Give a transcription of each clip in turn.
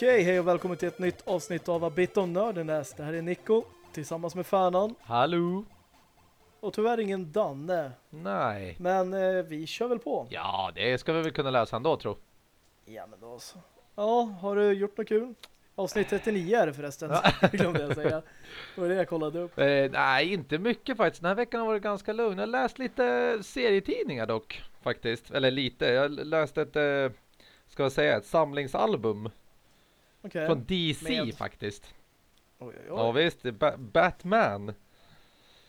Okej, hej och välkommen till ett nytt avsnitt av A Bit Nerdiness. Det här är Nico tillsammans med Färnan. Hallå? Och tyvärr ingen Danne. Nej. Men eh, vi kör väl på. Ja, det ska vi väl kunna läsa ändå, tro. Ja, men då så. Ja, har du gjort något kul? Avsnitt 39 är det förresten, glömde jag säga. Det var det jag kollade upp. Eh, nej, inte mycket faktiskt. Den här veckan har varit ganska lugn. Jag har läst lite serietidningar dock, faktiskt. Eller lite. Jag har läst ett, eh, ska jag säga, ett samlingsalbum. Okay. Från DC Med... faktiskt. Oj, oj, oj. Ja visst, ba Batman.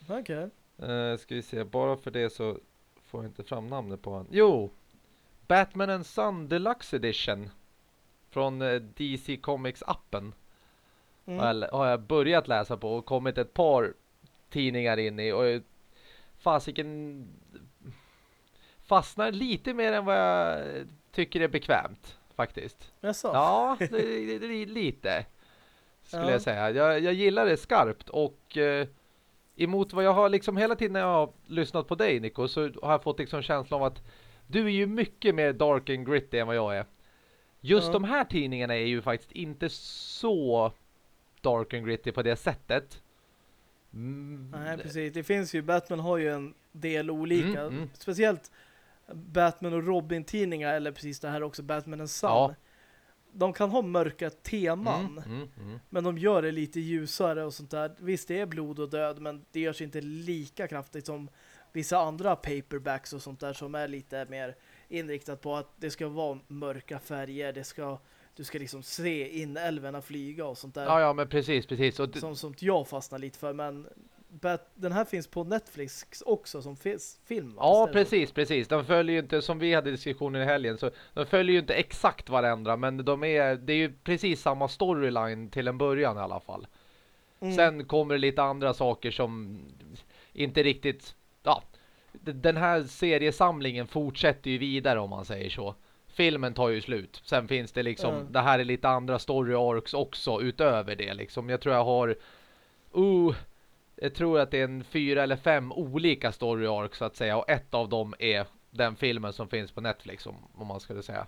Okej. Okay. Uh, ska vi se, bara för det så får jag inte fram namnet på han. Jo! Batman and Son Deluxe Edition. Från uh, DC Comics appen. Mm. Har, har jag börjat läsa på och kommit ett par tidningar in i. Och fasiken fastnar lite mer än vad jag tycker är bekvämt faktiskt. Jaså? Ja, det, det, det, lite skulle ja. jag säga. Jag, jag gillar det skarpt och eh, emot vad jag har liksom hela tiden när jag har lyssnat på dig Nico så har jag fått liksom känslan av att du är ju mycket mer dark and gritty än vad jag är. Just ja. de här tidningarna är ju faktiskt inte så dark and gritty på det sättet. Mm. Nej, precis. Det finns ju, Batman har ju en del olika. Mm, mm. Speciellt Batman och Robin-tidningar eller precis det här också, Batman and Sun. Ja. De kan ha mörka teman mm, mm, mm, men de gör det lite ljusare och sånt där. Visst, det är blod och död men det görs inte lika kraftigt som vissa andra paperbacks och sånt där som är lite mer inriktat på att det ska vara mörka färger, det ska du ska liksom se in älvarna flyga och sånt där. Ja, ja, men precis, precis. Och som, som jag fastnar lite för, men den här finns på Netflix också som film. Ja, precis, precis. De följer ju inte, som vi hade diskussioner i helgen, så de följer ju inte exakt varandra, men de är, det är ju precis samma storyline till en början i alla fall. Mm. Sen kommer det lite andra saker som inte riktigt, ja, den här seriesamlingen fortsätter ju vidare om man säger så. Filmen tar ju slut. Sen finns det liksom, mm. det här är lite andra story arcs också utöver det liksom. Jag tror jag har, uh, jag tror att det är en fyra eller fem olika story arcs så att säga. Och ett av dem är den filmen som finns på Netflix om, om man skulle säga.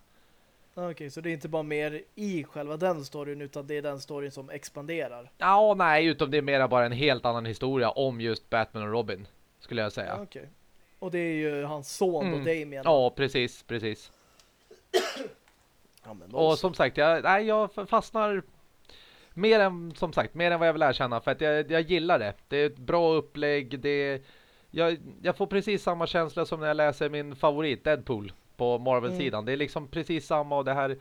Okej, okay, så det är inte bara mer i själva den storyn utan det är den storyn som expanderar? Ja, nej, utom det är mera bara en helt annan historia om just Batman och Robin, skulle jag säga. Okej. Okay. Och det är ju hans son mm. och Damien. Ja, precis, precis. ja, och som sagt, jag, nej, jag fastnar mer än, som sagt, mer än vad jag vill erkänna för att jag, jag gillar det. Det är ett bra upplägg, det jag, jag får precis samma känsla som när jag läser min favorit Deadpool på Marvel-sidan. Mm. Det är liksom precis samma och det här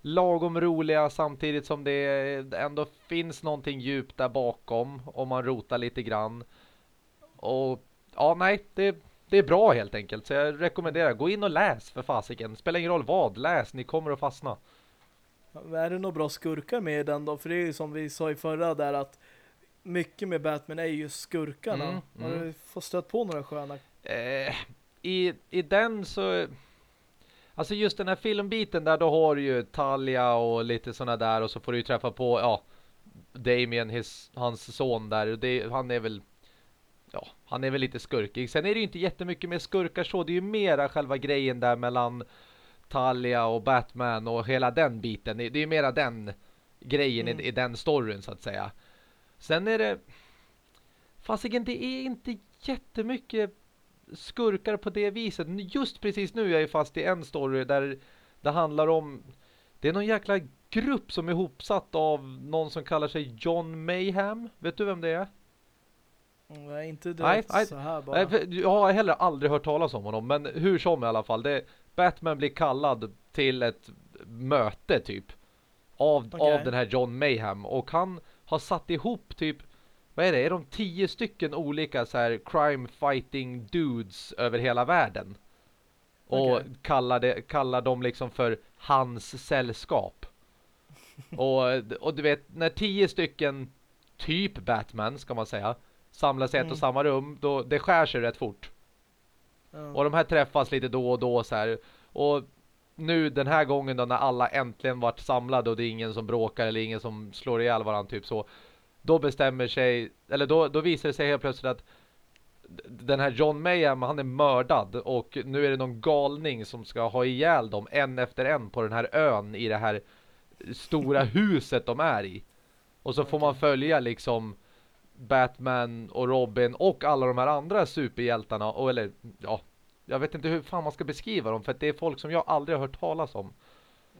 lagom roliga samtidigt som det ändå finns någonting djupt där bakom om man rotar lite grann. Och ja, nej, det, det är bra helt enkelt. Så jag rekommenderar, gå in och läs för fasiken. Spelar ingen roll vad, läs, ni kommer att fastna. Är det några bra skurkar med den då? För det är ju som vi sa i förra där att mycket med Batman är ju skurkarna. Mm, Har mm. du fått stött på några sköna? Eh, i, I den så... Alltså just den här filmbiten där då har du ju Talia och lite sådana där och så får du ju träffa på, ja, Damien, his, hans son där. Det, han är väl ja, han är väl lite skurkig. Sen är det ju inte jättemycket mer skurkar så. Det är ju mera själva grejen där mellan Talia och Batman och hela den biten. Det är ju mera den grejen mm. i, i, den storyn så att säga. Sen är det fasiken det är inte jättemycket skurkar på det viset. Just precis nu är jag fast i en story där det handlar om det är någon jäkla grupp som är hopsatt av någon som kallar sig John Mayhem. Vet du vem det är? Nej, inte direkt nej, så här bara. Nej, jag har heller aldrig hört talas om honom. Men hur som i alla fall. Det, Batman blir kallad till ett möte typ. Av, okay. av den här John Mayhem. Och han har satt ihop typ vad är det? Är de tio stycken olika så här crime fighting dudes över hela världen? Och okay. kallar, det, kallar dem liksom för hans sällskap. och, och du vet, när tio stycken typ Batman ska man säga samlas i ett mm. och samma rum, då det skär sig rätt fort. Mm. Och de här träffas lite då och då så här. Och nu den här gången då när alla äntligen varit samlade och det är ingen som bråkar eller ingen som slår ihjäl varandra typ så. Då bestämmer sig, eller då, då visar det sig helt plötsligt att den här John Mayhem, han är mördad och nu är det någon galning som ska ha ihjäl dem en efter en på den här ön i det här stora huset de är i. Och så får man följa liksom Batman och Robin och alla de här andra superhjältarna och eller ja, jag vet inte hur fan man ska beskriva dem för att det är folk som jag aldrig har hört talas om.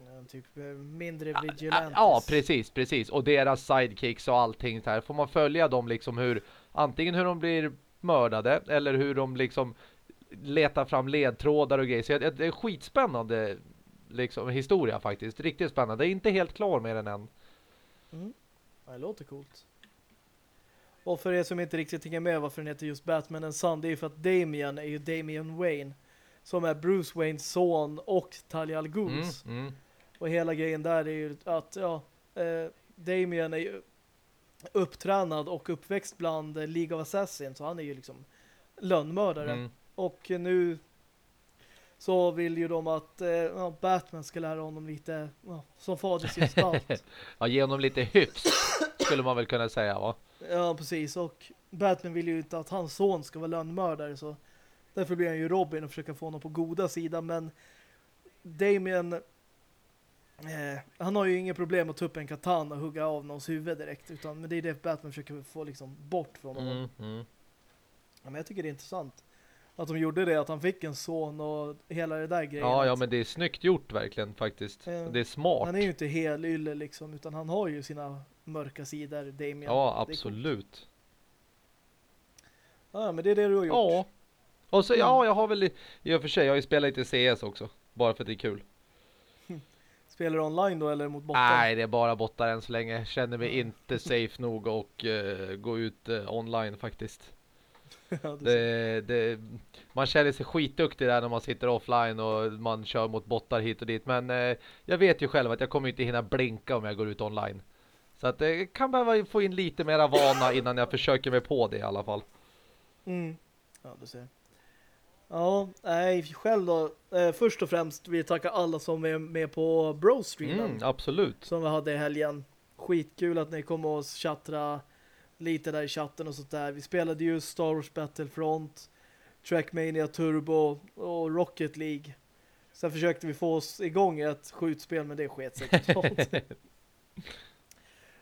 Ja, typ eh, mindre vigilantes. Ja, precis, precis. Och deras sidekicks och allting så här. Får man följa dem liksom hur antingen hur de blir mördade eller hur de liksom letar fram ledtrådar och grejer. Så det är en skitspännande liksom, historia faktiskt. Riktigt spännande. Det är inte helt klar med den än. Mm. Det låter coolt. Och för er som inte riktigt hänger med varför den heter just Batman and Son, det är för att Damian är ju Damian Wayne som är Bruce Waynes son och Talia al. Mm, mm. Och hela grejen där är ju att ja, eh, Damian är ju upptränad och uppväxt bland League of Assassins så han är ju liksom lönnmördare. Mm. Och nu så vill ju de att eh, Batman ska lära honom lite ja, som fadersgestalt. ja, ge honom lite hyfs skulle man väl kunna säga va? Ja, precis. Och Batman vill ju inte att hans son ska vara lönnmördare så därför blir han ju Robin och försöker få honom på goda sidan. Men Damien eh, han har ju inga problem att ta upp en katana och hugga av någons huvud direkt. Utan men det är det Batman försöker få liksom bort från honom. Mm, mm. Ja, men jag tycker det är intressant att de gjorde det, att han fick en son och hela det där grejen. Ja, ja men det är snyggt gjort verkligen faktiskt. Eh, det är smart. Han är ju inte helylle liksom, utan han har ju sina mörka sidor, Damien. Ja, absolut. Ja, men det är det du har gjort. Ja. Och så, ja, jag har väl i och för sig, jag har ju spelat lite CS också. Bara för att det är kul. Spelar du online då eller mot bottar? Nej, det är bara bottar än så länge. Känner mig inte safe nog och uh, gå ut uh, online faktiskt. ja, det, det, man känner sig skitduktig där när man sitter offline och man kör mot bottar hit och dit. Men uh, jag vet ju själv att jag kommer inte hinna blinka om jag går ut online. Så att det kan behöva få in lite mera vana innan jag försöker mig på det i alla fall. Mm. Ja, du ser. Ja, nej, själv då. Eh, först och främst vill jag tacka alla som är med på Bro-streamen. Mm, absolut. Som vi hade i helgen. Skitkul att ni kom och chattra lite där i chatten och sånt där. Vi spelade ju Star Wars Battlefront, Trackmania Turbo och Rocket League. Sen försökte vi få oss igång ett skjutspel, men det sket sig.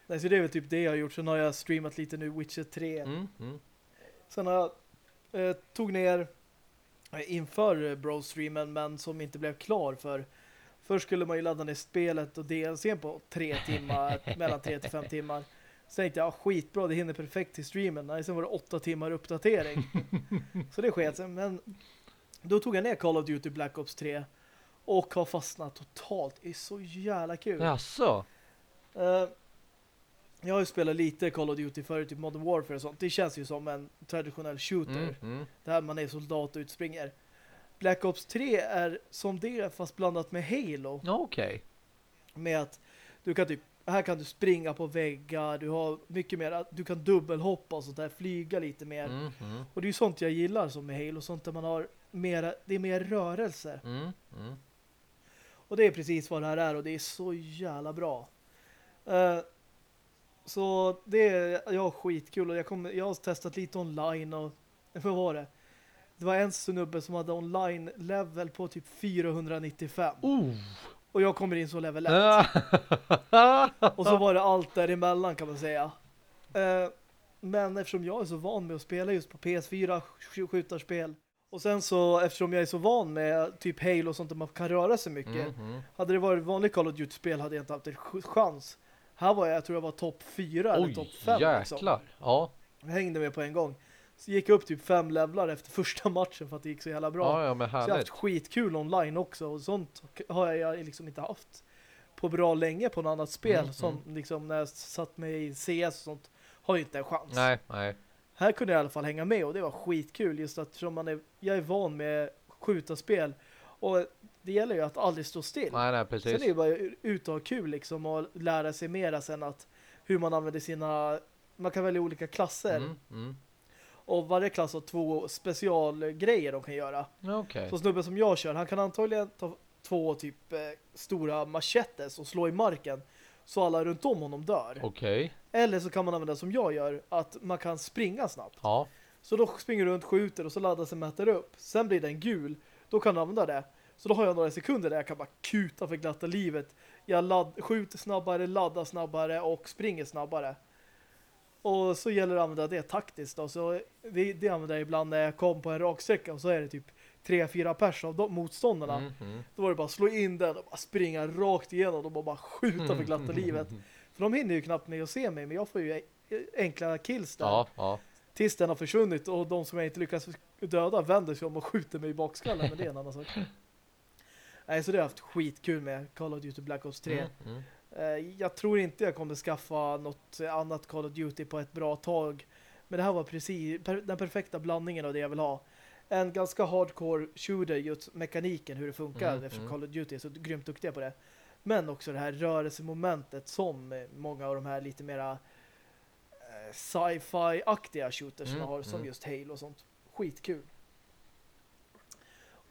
Nej, så det är väl typ det jag har gjort. Sen har jag streamat lite nu Witcher 3. Mm, mm. Sen har jag eh, tog ner eh, inför Bro-streamen men som inte blev klar för först skulle man ju ladda ner spelet och DLCn på tre timmar, mellan tre till fem timmar. Sen tänkte jag, skitbra, det hinner perfekt till streamen. Nej, sen var det åtta timmar uppdatering. så det sket sig. Men då tog jag ner Call of Duty Black Ops 3 och har fastnat totalt. Det är så jävla kul. Jaså? Uh, jag har ju spelat lite Call of Duty förut, typ Modern Warfare och sånt. Det känns ju som en traditionell shooter. Mm, mm. Där man är soldat och utspringer. Black Ops 3 är som det fast blandat med Halo. Okej. Okay. Med att du kan typ här kan du springa på väggar, du har mycket mer, du kan dubbelhoppa och sånt där, flyga lite mer. Mm, mm. Och det är ju sånt jag gillar som med Halo, sånt där man har mer, det är mer rörelse. Mm, mm, och det är precis vad det här är och det är så jävla bra. Uh, så det är jag skitkul och jag, kom, jag har testat lite online och vad var det? Det var en snubbe som hade online level på typ 495. Uh. Och jag kommer in så level 1. och så var det allt däremellan kan man säga. Uh, men eftersom jag är så van med att spela just på PS4 skjutarspel och sen så, eftersom jag är så van med typ Halo och sånt där man kan röra sig mycket. Mm -hmm. Hade det varit vanligt Call of Duty-spel hade jag inte haft en chans. Här var jag, jag tror jag var topp 4 eller topp 5. jäklar. Liksom. Ja. Jag hängde med på en gång. Så gick jag upp typ fem levlar efter första matchen för att det gick så jävla bra. Ja, ja, men så jag har haft skitkul online också. Och sånt har jag liksom inte haft på bra länge på något annat spel. Mm, som mm. liksom när jag satt mig i CS och sånt har ju inte en chans. Nej, nej. Här kunde jag i alla fall hänga med och det var skitkul just att man är, jag är van med skjuta spel och det gäller ju att aldrig stå still. Nej, nej, precis. Sen är det bara ut och ha kul liksom och lära sig mera sen att hur man använder sina man kan välja olika klasser. Mm, mm. Och varje klass har två specialgrejer de kan göra. Okay. Så snubben som jag kör, han kan antagligen ta två typ eh, stora machetes och slå i marken så alla runt om honom dör. Okay. Eller så kan man använda som jag gör, att man kan springa snabbt. Ja. Så då springer du runt, skjuter och så laddar sig mäter upp. Sen blir den gul, då kan du använda det. Så då har jag några sekunder där jag kan bara kuta för glatta livet jag ladd, skjuter snabbare, laddar snabbare och springer snabbare. Och så gäller det att använda det taktiskt då. Så det, det använder jag ibland när jag kom på en raksträcka och så är det typ tre, fyra pers av de, motståndarna. Mm, mm. Då var det bara att slå in den och bara springa rakt igenom och bara skjuta för glatta livet. För de hinner ju knappt med att se mig, men jag får ju enkla kills där. Ja, ja. Tills den har försvunnit och de som jag inte lyckas döda vänder sig om och skjuter mig i bakskallen, men det är en annan sak. Nej, så det har jag haft skitkul med Call of Duty Black Ops 3. Mm, mm. Eh, jag tror inte jag kommer skaffa något annat Call of Duty på ett bra tag. Men det här var precis den perfekta blandningen av det jag vill ha. En ganska hardcore shooter, just mekaniken, hur det funkar mm, eftersom mm. Call of Duty är så grymt duktiga på det. Men också det här rörelsemomentet som många av de här lite mera eh, sci-fi-aktiga shooters mm, har, som mm. just Halo och sånt. Skitkul.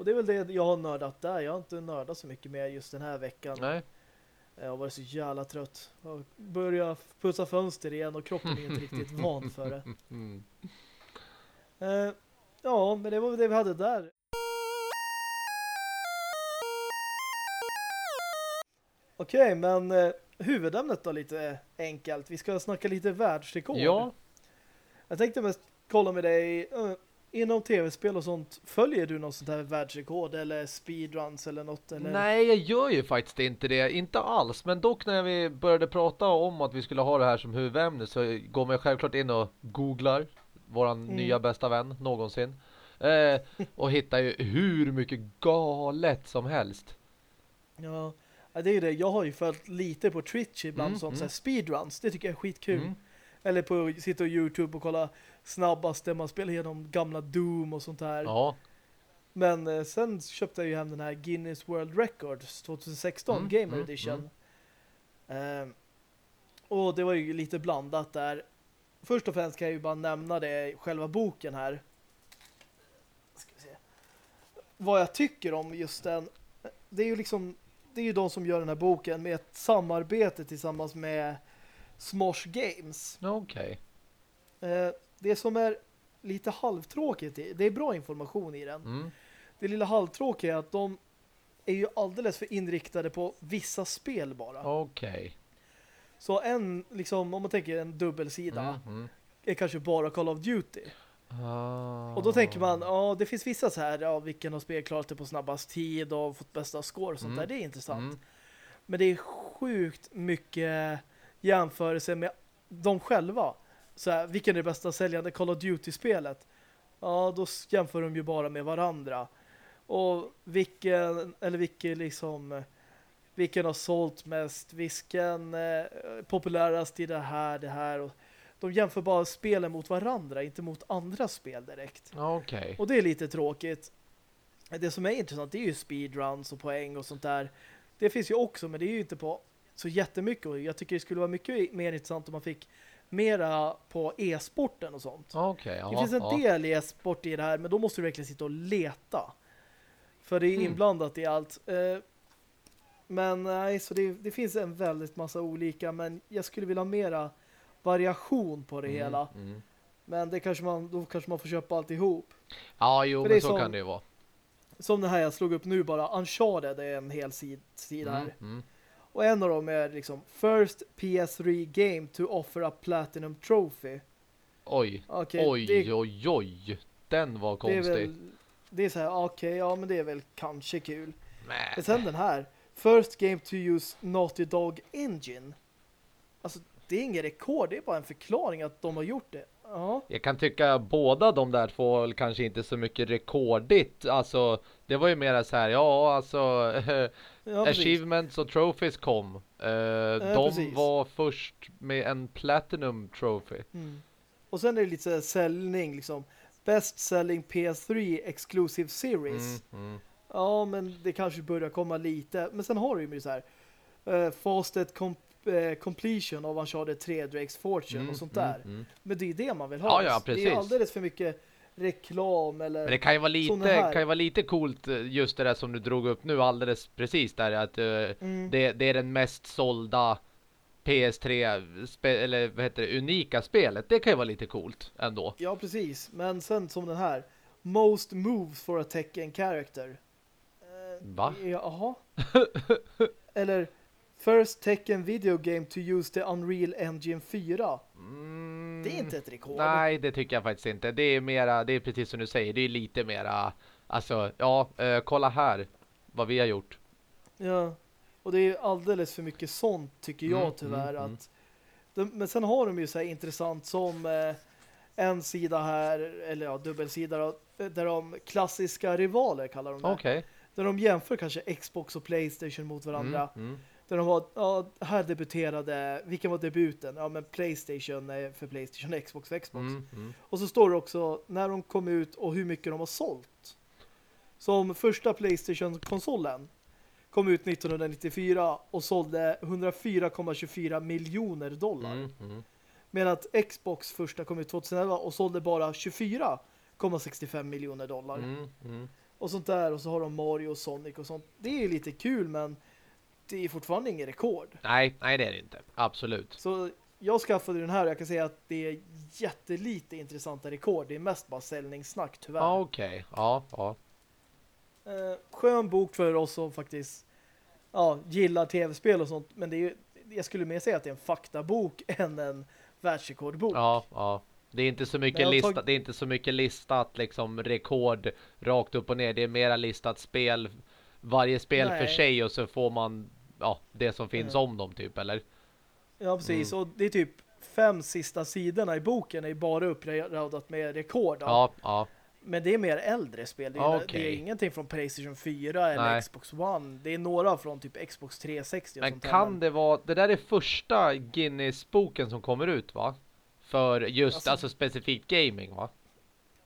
Och det är väl det jag har nördat där. Jag har inte nördat så mycket mer just den här veckan. Nej. Jag har varit så jävla trött. Jag börjar putsa fönster igen och kroppen är inte riktigt van för det. Mm. Uh, ja, men det var det vi hade där. Okej, okay, men uh, huvudämnet då lite enkelt. Vi ska snacka lite världsrekord. Ja. Jag tänkte mest kolla med dig. Inom tv-spel och sånt, följer du något sånt här världsrekord eller speedruns eller något? Eller? Nej, jag gör ju faktiskt inte det. Inte alls. Men dock när vi började prata om att vi skulle ha det här som huvudämne så går man självklart in och googlar våran mm. nya bästa vän någonsin. Eh, och hittar ju hur mycket galet som helst. Ja, det är ju det. Jag har ju följt lite på Twitch ibland mm, sånt mm. så speedruns. Det tycker jag är skitkul. Mm. Eller på sitta på Youtube och kolla snabbast där man spelar igenom gamla Doom och sånt där. Ja. Men eh, sen köpte jag ju hem den här Guinness World Records 2016 mm, Gamer mm, Edition. Mm. Eh, och det var ju lite blandat där. Först och främst kan jag ju bara nämna det själva boken här. Vad jag tycker om just den. Det är ju liksom det är ju de som gör den här boken med ett samarbete tillsammans med Smosh Games. Okej. Okay. Eh, det som är lite halvtråkigt, det är bra information i den. Mm. Det lilla halvtråkiga är att de är ju alldeles för inriktade på vissa spel bara. Okej. Okay. Så en, liksom, om man tänker en dubbelsida mm, mm. är kanske bara Call of Duty. Oh. Och då tänker man, ja det finns vissa så här, ja vilken har spel klarat det på snabbast tid och fått bästa score och sånt mm. där, det är intressant. Mm. Men det är sjukt mycket jämförelse med de själva så här, vilken är det bästa säljande Call of Duty-spelet? Ja, då jämför de ju bara med varandra. Och vilken, eller vilken liksom vilken har sålt mest, vilken eh, populärast i det här, det här och de jämför bara spelen mot varandra, inte mot andra spel direkt. Okay. Och det är lite tråkigt. Det som är intressant det är ju speedruns och poäng och sånt där. Det finns ju också, men det är ju inte på så jättemycket. Och jag tycker det skulle vara mycket mer intressant om man fick mera på e-sporten och sånt. Okay, aha, det finns en aha. del e-sport i det här, men då måste du verkligen sitta och leta. För det är mm. inblandat i allt. Eh, men nej, så det, det, finns en väldigt massa olika, men jag skulle vilja ha mera variation på det mm, hela. Mm. Men det kanske man, då kanske man får köpa alltihop. Ja, jo, men så som, kan det ju vara. Som det här jag slog upp nu bara, Uncharted är en hel sid, sida här. Mm, mm. Och en av dem är liksom First PS3 game to offer a Platinum Trophy. Oj, okay, oj, det, oj, oj. Den var konstig. Det är, väl, det är så här, okej, okay, ja men det är väl kanske kul. Men sen den här. First game to use Naughty Dog Engine. Alltså, det är ingen rekord, det är bara en förklaring att de har gjort det. Ja. Jag kan tycka båda de där två kanske inte så mycket rekordigt. Alltså, det var ju mer så här, ja alltså ja, achievements och trophies kom. Uh, ja, de precis. var först med en platinum trophy. Mm. Och sen är det lite så säljning liksom. Best selling PS3 exclusive series. Mm, mm. Ja, men det kanske börjar komma lite. Men sen har du ju så här uh, fastest comp uh, completion av Uncharted 3 Drake's Fortune och mm, sånt där. Mm, mm. Men det är det man vill ha. Ja, ja, precis. Det är alldeles för mycket reklam eller Men det kan ju vara lite kan ju vara lite coolt eh, just det där som du drog upp nu alldeles precis där att uh, mm. det, det är den mest sålda PS3 eller vad heter det, unika spelet. Det kan ju vara lite coolt ändå. Ja, precis. Men sen som den här Most moves for a Tekken character. Uh, Va? Jaha. eller First Tekken video game to use the Unreal Engine 4. Mm, det är inte ett rekord. Nej, det tycker jag faktiskt inte. Det är mera, det är precis som du säger, det är lite mera, alltså, ja, uh, kolla här vad vi har gjort. Ja, och det är alldeles för mycket sånt tycker jag mm, tyvärr. Mm, mm. att de, Men sen har de ju så här intressant som eh, en sida här, eller ja, dubbelsida där de klassiska rivaler kallar de det. Okay. Där de jämför kanske Xbox och Playstation mot varandra. Mm, mm. Där de var, ja, här debuterade, vilken var debuten? Ja, men Playstation för Playstation, Xbox för Xbox. Mm, mm. Och så står det också när de kom ut och hur mycket de har sålt. Som första Playstation-konsolen kom ut 1994 och sålde 104,24 miljoner dollar. Mm, mm. Medan att Xbox första kom ut 2011 och sålde bara 24,65 miljoner dollar. Mm, mm. Och sånt där. Och så har de Mario och Sonic och sånt. Det är lite kul men det är fortfarande ingen rekord. Nej, nej det är det inte. Absolut. Så jag skaffade den här och jag kan säga att det är jättelite intressanta rekord. Det är mest bara säljningssnack tyvärr. Ja, okej. Okay. Ja, ja. Eh, skön bok för oss som faktiskt ja, gillar tv-spel och sånt. Men det är jag skulle mer säga att det är en faktabok än en världsrekordbok. Ja, ja. Det är inte så mycket listat, tag... det är inte så mycket listat liksom rekord rakt upp och ner. Det är mera listat spel varje spel Nej. för sig och så får man ja, det som finns mm. om dem typ, eller? Ja, precis. Mm. Och det är typ fem sista sidorna i boken är bara uppradat med rekord. Ja, ja. Men det är mer äldre spel. Det är, okay. det är ingenting från Playstation 4 eller Nej. Xbox One. Det är några från typ Xbox 360 och Men kan det vara... Det där är första Guinness-boken som kommer ut, va? För just, alltså, alltså specifikt gaming, va?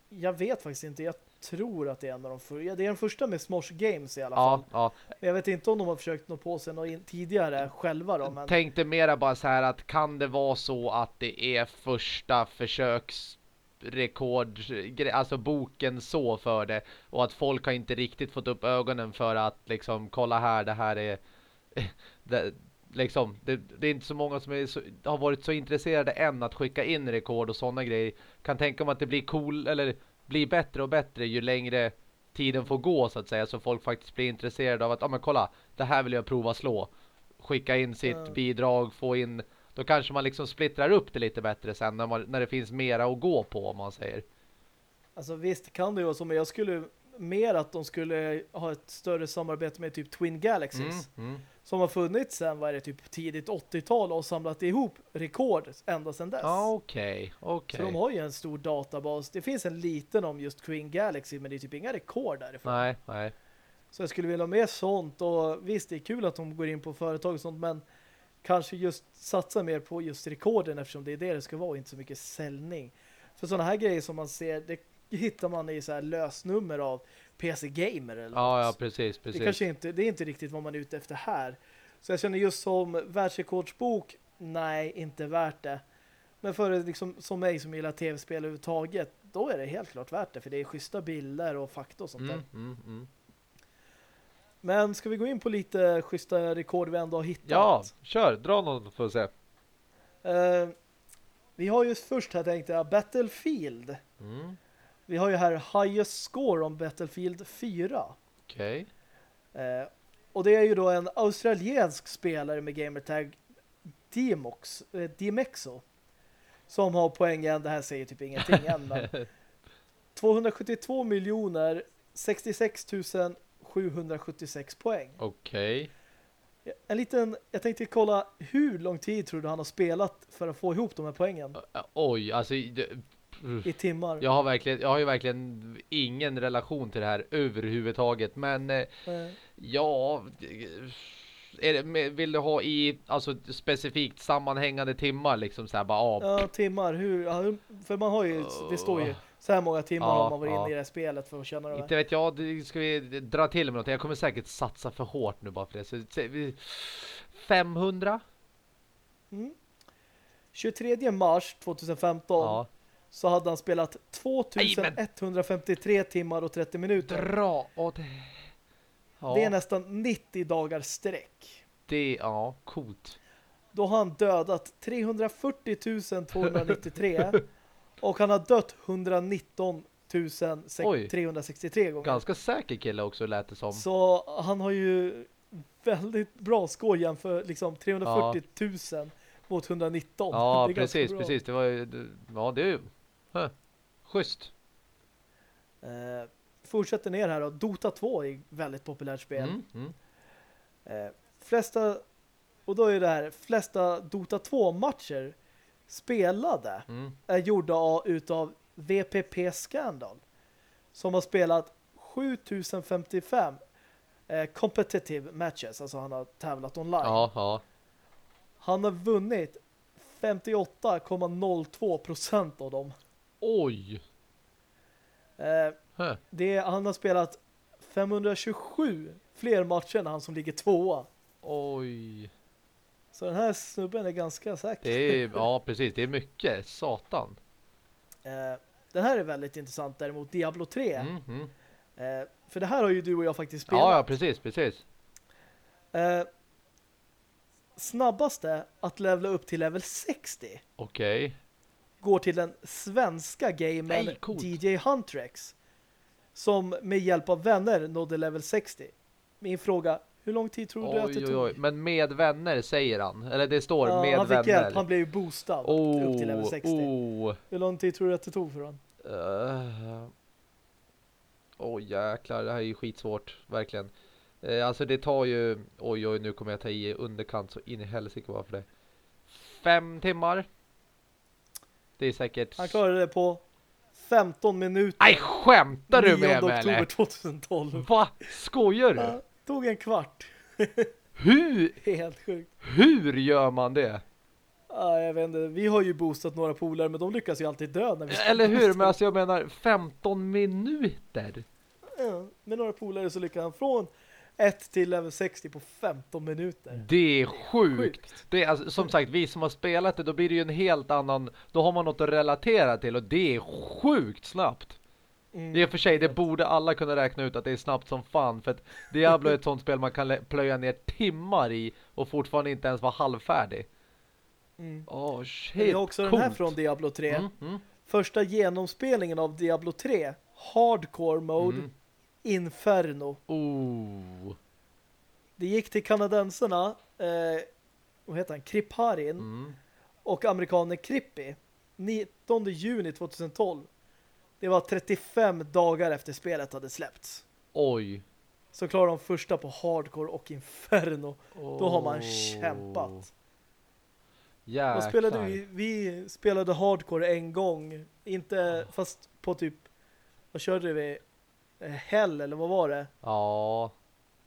Jag vet faktiskt inte. Jag tror att det är en av de första. Det är den första med Smosh Games i alla fall. Ja, ja. Jag vet inte om de har försökt nå på sig något tidigare själva då. Men... Tänkte mera bara så här att kan det vara så att det är första försöks rekord, alltså boken så för det och att folk har inte riktigt fått upp ögonen för att liksom kolla här, det här är det, liksom, det, det, är inte så många som så, har varit så intresserade än att skicka in rekord och sådana grejer. Kan tänka mig att det blir cool eller blir bättre och bättre ju längre tiden får gå så att säga så folk faktiskt blir intresserade av att, ja ah, men kolla, det här vill jag prova slå. Skicka in sitt mm. bidrag, få in då kanske man liksom splittrar upp det lite bättre sen när, man, när det finns mera att gå på om man säger. Alltså visst kan det ju vara så, men jag skulle mer att de skulle ha ett större samarbete med typ Twin Galaxies. Mm, mm. Som har funnits sen, vad är det, typ tidigt 80-tal och samlat ihop rekord ända sedan dess. Okej, okay, okay, Så de har ju en stor databas. Det finns en liten om just Twin Galaxy, men det är typ inga rekord därifrån. Nej, nej. Så jag skulle vilja ha med sånt och visst, det är kul att de går in på företag och sånt, men kanske just satsa mer på just rekorden eftersom det är det det ska vara och inte så mycket säljning. För sådana här grejer som man ser, det hittar man i så här lösnummer av PC Gamer eller Ja, något. ja, precis, precis. Det kanske inte, det är inte riktigt vad man är ute efter här. Så jag känner just som världsrekordsbok, nej, inte värt det. Men för liksom, som mig som gillar tv-spel överhuvudtaget, då är det helt klart värt det. För det är schyssta bilder och fakta och sånt mm, där. Mm, mm. Men ska vi gå in på lite schyssta rekord vi ändå har hittat? Ja, kör. Dra någon för att se. Uh, vi har ju först här tänkt jag Battlefield. Mm. Vi har ju här highest score om Battlefield 4. Okej. Okay. Eh, och det är ju då en australiensk spelare med gamertag Dimox, eh, Dimexo som har poängen, det här säger typ ingenting än, men 272 miljoner 66 776 poäng. Okej. Okay. En liten, jag tänkte kolla hur lång tid tror du han har spelat för att få ihop de här poängen? Oj, alltså i timmar. Jag har verkligen jag har ju verkligen ingen relation till det här överhuvudtaget, men uh, ja det, vill du ha i alltså specifikt sammanhängande timmar liksom så här bara av. Ja, timmar hur för man har ju det står ju så här många timmar ja, har man varit ja. inne i det här spelet för att känna det. Inte vet jag, ska vi dra till med något? Jag kommer säkert satsa för hårt nu bara för det. Så, 500? Mm. 23 mars 2015 ja. Så hade han spelat 2153 Aj, timmar och 30 minuter. Dra åt... Ja. Det är nästan 90 dagar sträck. Det, ja, coolt. Då har han dödat 340 293 Och han har dött 119 363 gånger. Ganska säker kille också lät det som. Så han har ju väldigt bra score jämför liksom 340 ja. 000 mot 119. Ja, precis, precis. Det var ju, ja, det är ju huh. schysst. Eh, fortsätter ner här då. Dota 2 är väldigt populärt spel. Mm, mm. Eh, flesta och då är det här flesta Dota 2-matcher spelade mm. är gjorda utav VPP Scandal som har spelat 7055 eh, competitive matches, alltså han har tävlat online. Ja, ja. Han har vunnit 58,02% av dem. Oj! Eh, det, han har spelat 527 fler matcher än han som ligger tvåa. Oj. Så den här snubben är ganska säker. Det är, ja, precis. Det är mycket. Satan. Eh, den här är väldigt intressant däremot. Diablo 3. Mm, mm. Eh, för det här har ju du och jag faktiskt spelat. Ja, ja precis, precis. Eh, snabbaste att levla upp till level 60. Okej. Okay. Går till den svenska gamern DJ Huntrex. Som med hjälp av vänner nådde level 60. Min fråga, hur lång tid tror du att det tog? Oj, Men med vänner säger han. Eller det står ja, med han fick vänner. Hjälp. Han blev ju boostad oh, upp till level 60. Oh. Hur lång tid tror du att det tog för honom? Uh, Oj oh, jäklar, det här är ju skitsvårt, verkligen. Eh, alltså det tar ju, oj oj nu kommer jag ta i underkant så in i helsike varför det. Fem timmar. Det är säkert... Han klarade det på 15 minuter. Nej, skämtar du med mig eller? 2012. Va? Skojar du? Ja, tog en kvart. Hur? Helt sjukt. Hur gör man det? Ja, jag vet inte. Vi har ju boostat några polare men de lyckas ju alltid dö när vi Eller hur? Men alltså jag menar 15 minuter. Ja, med några polare så lyckas han från 1 till level 60 på 15 minuter. Det är sjukt. sjukt. Det är, alltså, som sagt, vi som har spelat det, då blir det ju en helt annan... Då har man något att relatera till och det är sjukt snabbt. Mm. I och för sig, det borde alla kunna räkna ut att det är snabbt som fan. För att Diablo är ett sånt spel man kan plöja ner timmar i och fortfarande inte ens vara halvfärdig. Mm. Oh, shit. Vi har också Coolt. den här från Diablo 3. Mm, mm. Första genomspelningen av Diablo 3. Hardcore mode. Mm. Inferno. Oh. Det gick till kanadenserna. Eh, vad heter han? Kripharin. Mm. Och amerikanen Krippi. 19 juni 2012. Det var 35 dagar efter spelet hade släppts. Oj. Så klarar de första på Hardcore och Inferno. Oh. Då har man kämpat. Jäklar. spelade vi, vi spelade hardcore en gång. Inte, oh. fast på typ, vad körde vi? Eh, Hell eller vad var det? Ja,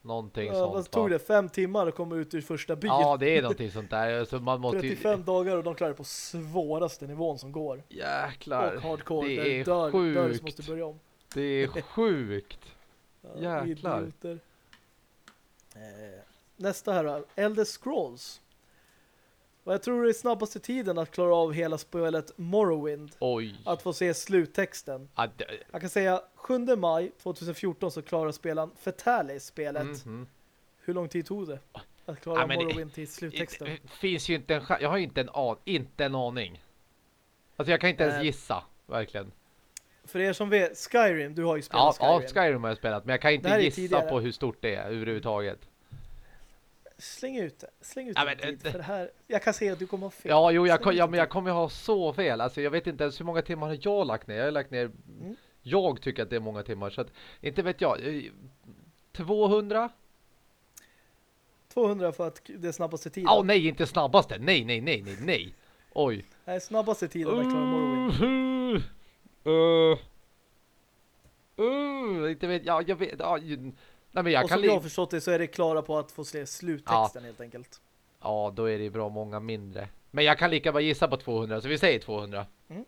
någonting ja, sånt. Vad tog det? Fem timmar att komma ut ur första byn. Ja, det är någonting sånt där. Så man måste 35 dagar och de klarar på svåraste nivån som går. Jäklar. Och hardcore. Det är dör, sjukt. Dör som måste börja om. Det är sjukt. Jäklar. Eh, nästa här då. Elder Scrolls. Och jag tror det är snabbaste tiden att klara av hela spelet Morrowind. Oj. Att få se sluttexten. Ah, jag kan säga 7 maj 2014 så klarar spelaren Fatalis spelet. Mm -hmm. Hur lång tid tog det? Att klara ah, Morrowind till sluttexten. Det finns ju inte en Jag har ju inte en, an inte en aning. Alltså jag kan inte ens äh, gissa, verkligen. För er som vet, Skyrim, du har ju spelat ja, Skyrim. Ja, Skyrim har jag spelat. Men jag kan inte gissa på hur stort det är överhuvudtaget släng ut det. Släng ut ja, men, tid, för det här. Jag kan se att du kommer ha fel. Ja, jo, jag, ja, men jag kommer ha så fel. Alltså, jag vet inte ens hur många timmar har jag lagt ner. Jag har lagt ner... Mm. Jag tycker att det är många timmar. Så att, inte vet jag. 200? 200 för att det är snabbaste tiden. Åh oh, nej, inte snabbaste. Nej, nej, nej, nej, nej. Oj. Nej, snabbaste tiden att klara Morrowind. Uh, uh, inte vet jag. Jag vet... Uh, Nej, men jag och kan som jag har förstått det så är det klara på att få se sluttexten ja. helt enkelt. Ja, då är det bra många mindre. Men jag kan lika bara gissa på 200, så vi säger 200. Mm.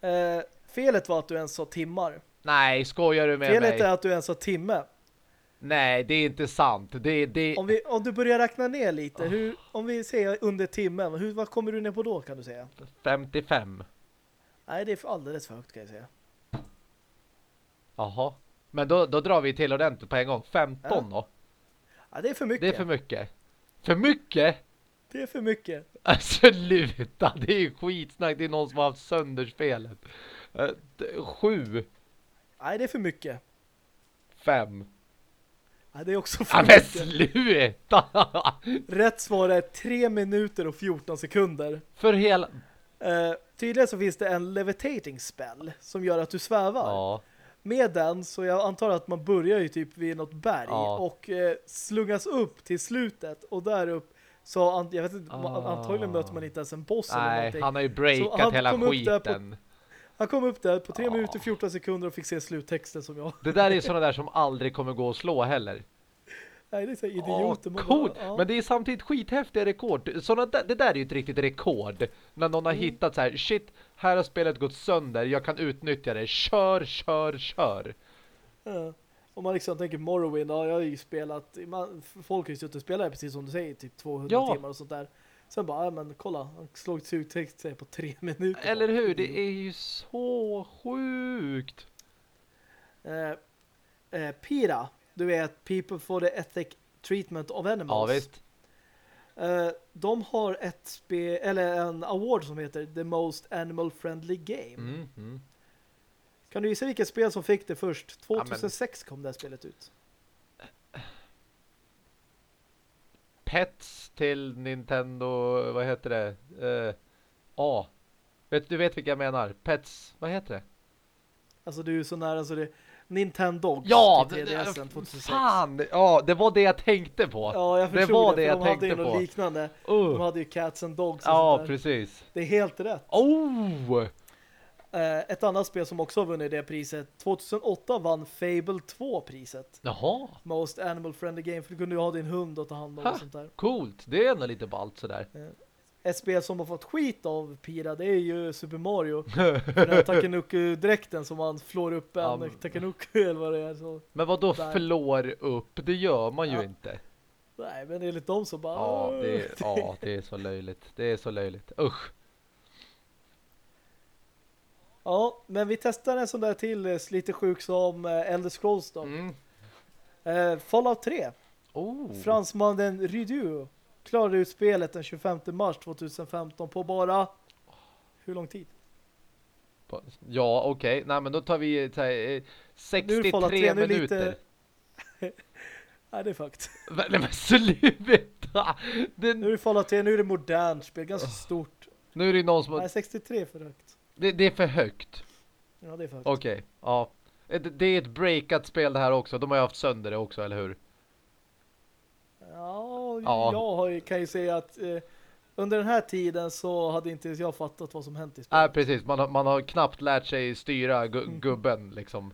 Eh, felet var att du ens sa timmar. Nej, skojar du med felet mig? Felet är att du ens sa timme. Nej, det är inte sant. Det, det... Om, vi, om du börjar räkna ner lite, oh. hur, om vi säger under timmen, hur, vad kommer du ner på då kan du säga? 55. Nej, det är alldeles för högt kan jag säga. Jaha. Men då, då drar vi till ordentligt på en gång. 15 ja. då? Ja, det är för mycket. Det är för mycket. För mycket? Det är för mycket. Alltså luta, det är ju skitsnack. Det är någon som har haft sönder spelet. Uh, sju. Nej, det är för mycket. Fem. Ja, det är också för ja, men sluta! Rätt svar är 3 minuter och 14 sekunder. För hela... Eh, tydligen så finns det en levitating spell som gör att du svävar. Ja. Med den så jag antar att man börjar ju typ vid något berg ja. och eh, slungas upp till slutet och där upp så jag vet inte, ah. antagligen möter man inte ens en boss Nej, eller någonting. han har ju breakat hela skiten. Han kom upp där på 3 ja. minuter 14 sekunder och fick se sluttexten som jag. Det där är sådana där som aldrig kommer gå att slå heller. Nej, det är så idioter. Oh, cool. ja. Men det är samtidigt skithäftiga rekord. Såna där, det där är ju ett riktigt rekord. När någon har mm. hittat så här, shit, här har spelet gått sönder. Jag kan utnyttja det. Kör, kör, kör. Ja. Om man liksom tänker Morrowind, ja, jag har ju spelat, man, folk har ju suttit och spelat precis som du säger, typ 200 ja. timmar och sånt där. Sen bara, ja men kolla, han slog sluttext på tre minuter. Eller hur? Det är ju så sjukt. Eh, eh, Pira, du vet, People for the Ethic Treatment of Animals. Ja, visst. Eh, de har ett spel, eller en award som heter The Most Animal Friendly Game. Mm, mm. Kan du gissa vilket spel som fick det först? 2006 ja, men... kom det här spelet ut. Pets till Nintendo, vad heter det? Uh, A. Vet, du vet vilka jag menar. Pets, vad heter det? Alltså du är så nära så det Nintendo ja, till 2006. Fan, ja, det var det jag tänkte på. Ja, jag det var det, det jag de tänkte hade på. liknande. Uh. De hade ju Cats and Dogs och Ja, precis. Det är helt rätt. Oh! Eh, ett annat spel som också har vunnit det priset 2008 vann Fable 2 priset. Jaha. Most Animal Friendly Game för du kunde ju ha din hund att ta hand om ha, och sånt där. Coolt, det är ändå lite ballt sådär. Eh, ett spel som har fått skit av Pira det är ju Super Mario. för den Takenuku-dräkten som man flår upp en ja, Takenuku eller vad det är. Så men vad då flår upp? Det gör man ju ja. inte. Nej, men enligt dem så bara... Ja det, är, ja, det är så löjligt. Det är så löjligt. Usch. Ja, men vi testar en sån där till eh, lite sjuk som eh, Elder Scrolls då. Mm. Eh, Fallout 3. Oh. Fransmannen Rydu klarade ut spelet den 25 mars 2015 på bara hur lång tid? Ja, okej. Okay. Nej, men då tar vi här, 63 3, minuter. Lite... Nej, det är fakt. Nej, men sluta! Det... Nu är det Fallout 3, nu är det modernt spel, ganska stort. Nu är det någon som... Nej, 63 för högt. Det, det är för högt. Ja, det är för högt. Okej, okay. ja. Det är ett breakat spel det här också. De har ju haft sönder det också, eller hur? Ja, ja. jag kan ju säga att eh, under den här tiden så hade inte jag fattat vad som hänt i spelet. Nej, precis. Man har, man har knappt lärt sig styra gu mm. gubben, liksom.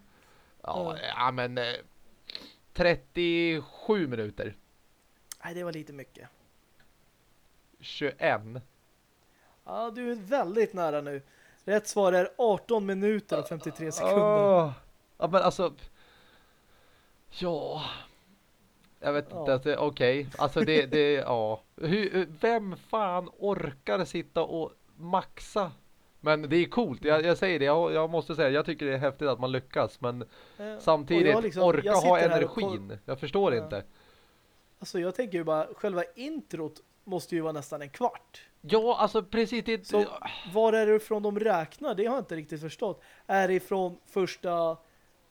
Ja, mm. ja men... Eh, 37 minuter. Nej, det var lite mycket. 21. Ja, du är väldigt nära nu. Rätt svar är 18 minuter och 53 sekunder. Ja, men alltså... Ja... Jag vet ja. inte, alltså, okej. Okay. Alltså det, det ja. Hur, vem fan orkar sitta och maxa? Men det är coolt, jag, jag säger det, jag, jag, måste säga, jag tycker det är häftigt att man lyckas, men ja. samtidigt liksom, orka ha energin. Jag förstår ja. inte. Alltså jag tänker ju bara, själva introt måste ju vara nästan en kvart. Ja, alltså precis. Det... Så var är det från de räknar? Det har jag inte riktigt förstått. Är det från första,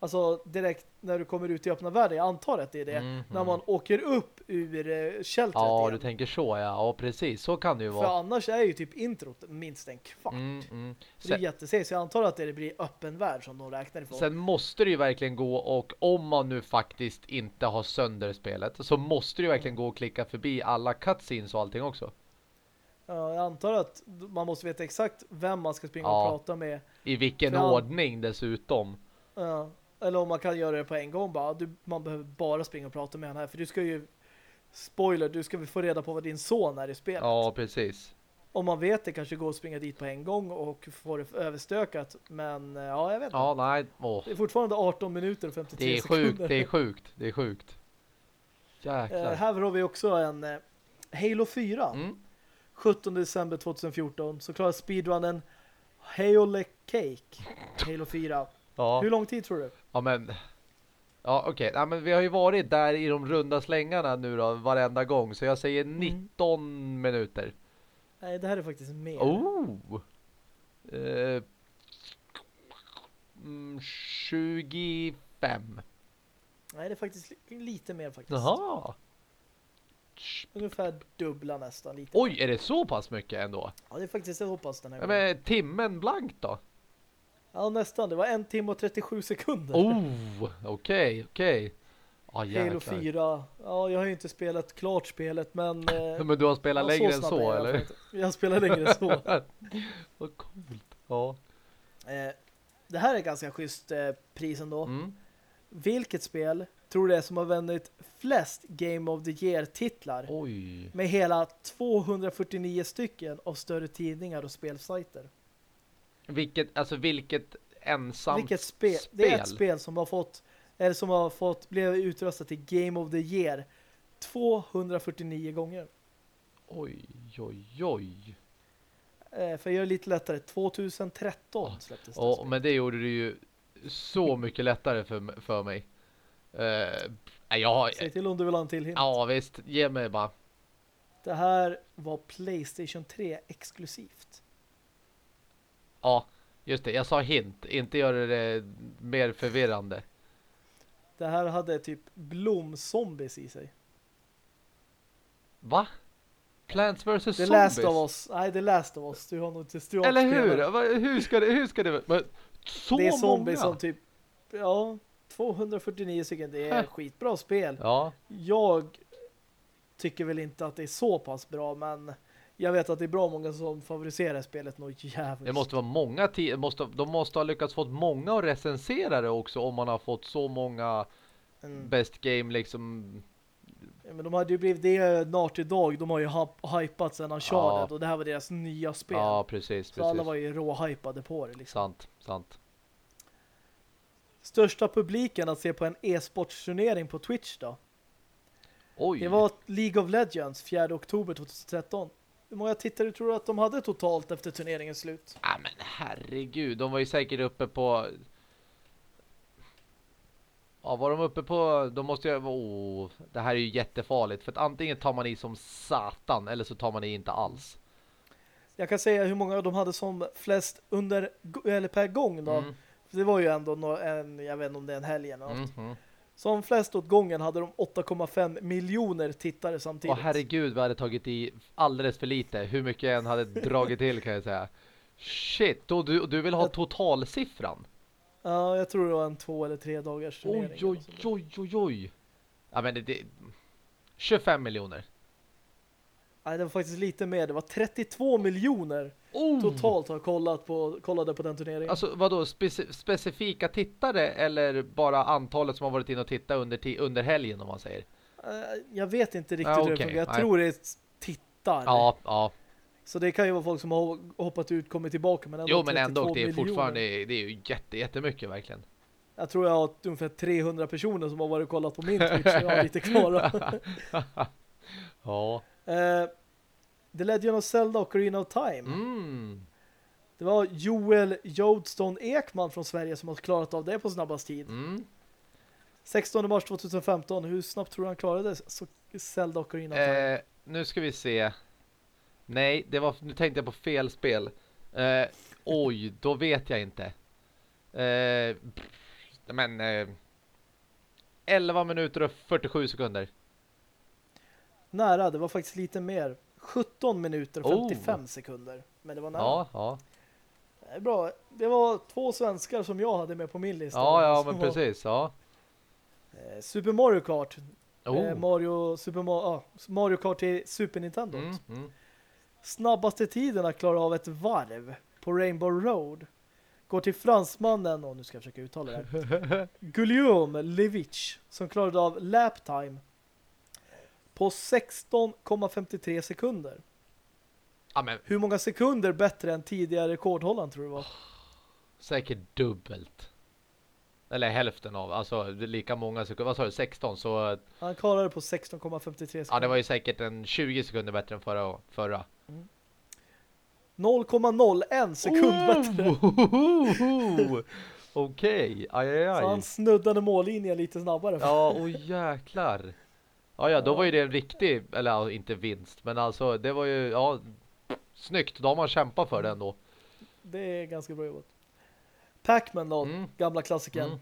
alltså direkt när du kommer ut i öppna världen? Jag antar att det är det. Mm. När man åker upp ur uh, sheltret Ja, igen. du tänker så, ja. Ja, precis. Så kan det ju vara. För annars är ju typ introt minst en kvart. Mm, mm. Sen... Det är jättesegt, så jag antar att det blir öppen värld som de räknar ifrån. Sen måste det ju verkligen gå och om man nu faktiskt inte har sönder spelet så måste det ju verkligen gå och klicka förbi alla cutscenes och allting också. Ja, jag antar att man måste veta exakt vem man ska springa ja, och prata med. I vilken För ordning dessutom. Ja, eller om man kan göra det på en gång bara. Du, man behöver bara springa och prata med honom här. För du ska ju, spoiler, du ska få reda på vad din son är i spelet. Ja, precis. Om man vet det kanske går att springa dit på en gång och få det överstökat. Men ja, jag vet inte. Ja, nej. Oh. Det är fortfarande 18 minuter och 53 sekunder. Det är sjukt, det är sjukt, det är sjukt. Jäklar. Eh, här har vi också en eh, Halo 4. Mm. 17 december 2014 så klarar speedrunnen Halo Cake Halo 4. Ja. Hur lång tid tror du? Ja men Ja okej, okay. ja, men vi har ju varit där i de runda slängarna nu då varenda gång så jag säger 19 mm. minuter. Nej, det här är faktiskt mer. Oh. Eh, mm, 25. Nej, det är faktiskt lite mer faktiskt. Jaha. Ungefär dubbla nästan. Lite Oj, är det så pass mycket ändå? Ja, det är faktiskt jag hoppas den här ja. Men timmen blankt då? Ja, nästan. Det var en timme och 37 sekunder. Oh, okej, okej. Ja, Halo jäklar. 4. Ja, jag har ju inte spelat klart spelet, men... Eh, Men du har spelat längre än så, är jag eller? Jag spelar längre än så. Vad coolt. Ja. Eh, det här är ganska schysst eh, pris ändå. Mm. Vilket spel tror du är som har vunnit flest Game of the Year-titlar? Oj. Med hela 249 stycken av större tidningar och spelsajter. Vilket, alltså vilket ensamt Vilket spel? Det är ett spel som har fått eller som har fått blev utröstat till Game of the Year 249 gånger. Oj, oj, oj. Eh, för göra det lite lättare, 2013 släpptes det. Spelet. men det gjorde det ju så mycket lättare för, för mig. Uh, jag har... Säg till om du vill ha en till hint. Ja, visst. Ge mig bara. Det här var Playstation 3 exklusivt. Ja, just det. Jag sa hint. Inte göra det mer förvirrande. Det här hade typ blomzombies i sig. Va? Plants vs. The Zombies? Last of Us. Nej, The Last of Us. Du har nog inte du Eller hur? Hur ska det, hur ska det men, så Det är zombies många? som typ ja, 249 stycken. Det är Huh. skitbra spel. Ja, Jag tycker väl inte att det är så pass bra, men jag vet att det är bra många som favoriserar spelet något jävligt. det måste vara många måste, De måste ha lyckats fått många att recensera det också om man har fått så många Mm. best game liksom Ja, men de hade ju blivit det Naughty Dog. De har ju hyp- hypat sen Uncharted Ja. och det här var deras nya spel. Ja, precis, så alla precis. var ju råhypade på det liksom. Sant, sant. Största publiken att se på en e-sportsturnering på Twitch då. Oj. Det var League of Legends 4 oktober 2013. Hur många tittare tror du att de hade totalt efter turneringens slut? Ja, men herregud, de var ju säkert uppe på Ja, var de uppe på de måste ju oh, det här är ju jättefarligt för att antingen tar man i som satan eller så tar man i inte alls. Jag kan säga hur många de hade som flest under eller per gång då. Mm. Det var ju ändå en, jag vet inte om det är en helg eller något. Mm. Som flest åt gången hade de 8,5 miljoner tittare samtidigt. Åh herregud, vi hade tagit i alldeles för lite. Hur mycket jag än hade dragit till kan jag säga. Shit, och du, du vill ha totalsiffran? Ja, jag tror det var en två eller tre dagars. Oj, oj, oj, oj, oj. Ja, men det, det 25 miljoner. Nej, det var faktiskt lite mer. Det var 32 miljoner Oh! totalt har kollat på, kollade på den turneringen. Alltså vadå, speci specifika tittare eller bara antalet som har varit in och tittat under, under helgen om man säger? Eh, jag vet inte riktigt Ja, hur det funkar. Jag tror det är tittar. Ja, ja. Så det kan ju vara folk som har hoppat ut, kommit tillbaka. Men ändå Jo men 32 ändå, det är fortfarande det är ju jätte, jättemycket verkligen. Jag tror jag har ungefär 300 personer som har varit och kollat på min Twitch. jag har lite kvar. ja. Eh, The Legend of Zelda Ocarina of Time. Mm. Det var Joel Jodstone Ekman från Sverige som har klarat av det på snabbast tid. Mm. 16 mars 2015. Hur snabbt tror du han klarade så Zelda Ocarina of Time? Eh, nu ska vi se. Nej, det var, nu tänkte jag på fel spel. Eh, oj, då vet jag inte. Eh, men eh, 11 minuter och 47 sekunder. Nära, det var faktiskt lite mer. 17 minuter och Oh. 55 sekunder. Men det var nära. Ja, ja. Bra. Det var två svenskar som jag hade med på min lista. Ja, ja, men var, precis. Ja. eh, Super Mario Kart. Eh, Oh. Mario, Super Mario, ah, Mario Kart till Super Nintendo. Mm, mm. Snabbaste tiden att klara av ett varv på Rainbow Road går till fransmannen, och nu ska jag försöka uttala det här, Guillaume Levitch som klarade av lap time på 16,53 sekunder. Ja, men Hur många sekunder bättre än tidigare rekordhållaren tror du var? säkert dubbelt. Eller hälften av, alltså lika många sekunder. Vad sa du, 16? Så Han klarade på 16,53 sekunder. ja, det var ju säkert en 20 sekunder bättre än förra. förra. 0,01 sekund bättre. Oh! Okej, aj, aj, Så han snuddade mållinjen lite snabbare. Ja, oj jäklar. Ja, ja, då var ju det en riktig, eller ja, inte vinst, men alltså det var ju, ja, snyggt. Då har man kämpat för det ändå. Det är ganska bra jobbat. Pac-Man då, Mm. gamla klassikern.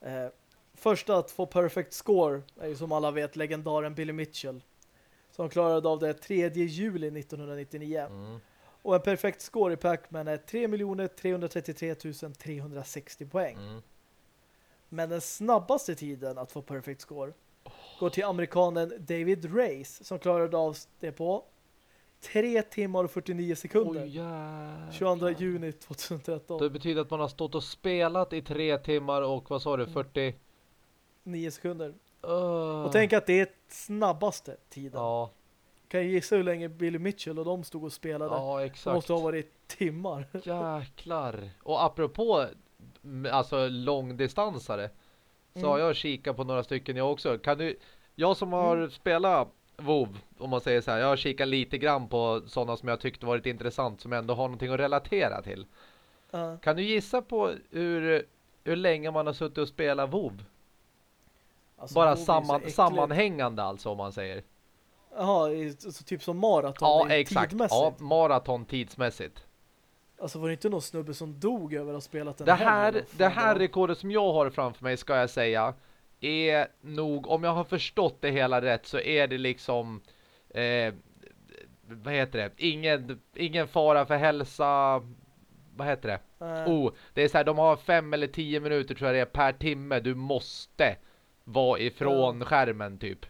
Mm. Eh, första att få perfect score är ju som alla vet legendaren Billy Mitchell. Som klarade av det 3 juli 1999. Mm. Och en perfekt score i Pac-Man är 3 333 360 poäng. Mm. Men den snabbaste tiden att få perfect score går till amerikanen David Race som klarade av det på 3 timmar och 49 sekunder. Oh, 22 juni 2013. Det betyder att man har stått och spelat i 3 timmar och vad sa du, 40? 9 sekunder. Uh. Och tänk att det är snabbaste tiden. Ja. Kan jag gissa hur länge Billy Mitchell och de stod och spelade? Ja, exakt. Det måste ha varit timmar. Jäklar. Och apropå alltså långdistansare så mm. har jag kikat på några stycken jag också. Kan du, jag som har mm. spelat WoW, om man säger så här, jag har kikat lite grann på sådana som jag tyckte varit intressant som ändå har någonting att relatera till. Uh. Kan du gissa på hur, hur länge man har suttit och spelat WoW? Alltså, Bara samman, sammanhängande alltså om man säger. Jaha, typ som maraton Ja, exakt. Ja, maraton tidsmässigt. Alltså var det inte någon snubbe som dog över att ha spelat den det här? Det här rekordet som jag har framför mig ska jag säga är nog, om jag har förstått det hela rätt så är det liksom eh, vad heter det? Ingen, ingen fara för hälsa vad heter det? Uh. Oh, det är så här, de har fem eller tio minuter tror jag det är per timme. Du måste vara ifrån uh. skärmen typ.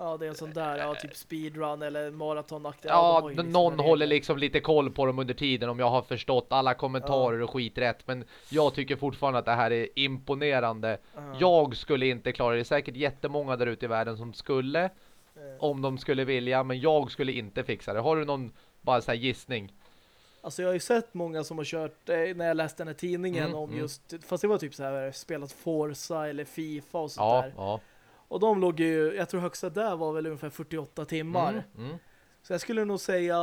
Ja, det är en sån där, ja, typ speedrun eller maratonaktig. Ja, ja någon håller liksom lite koll på dem under tiden om jag har förstått alla kommentarer ja. och skit rätt. Men jag tycker fortfarande att det här är imponerande. Ja. Jag skulle inte klara det. Det är säkert jättemånga där ute i världen som skulle. Om de skulle vilja, men jag skulle inte fixa det. Har du någon bara så här gissning? Alltså jag har ju sett många som har kört, eh, när jag läste den här tidningen mm, om mm. just, fast det var typ så här, spelat Forza eller FIFA och sånt ja, där. Ja. Och de låg ju, jag tror högsta där var väl ungefär 48 timmar. Mm, mm. Så jag skulle nog säga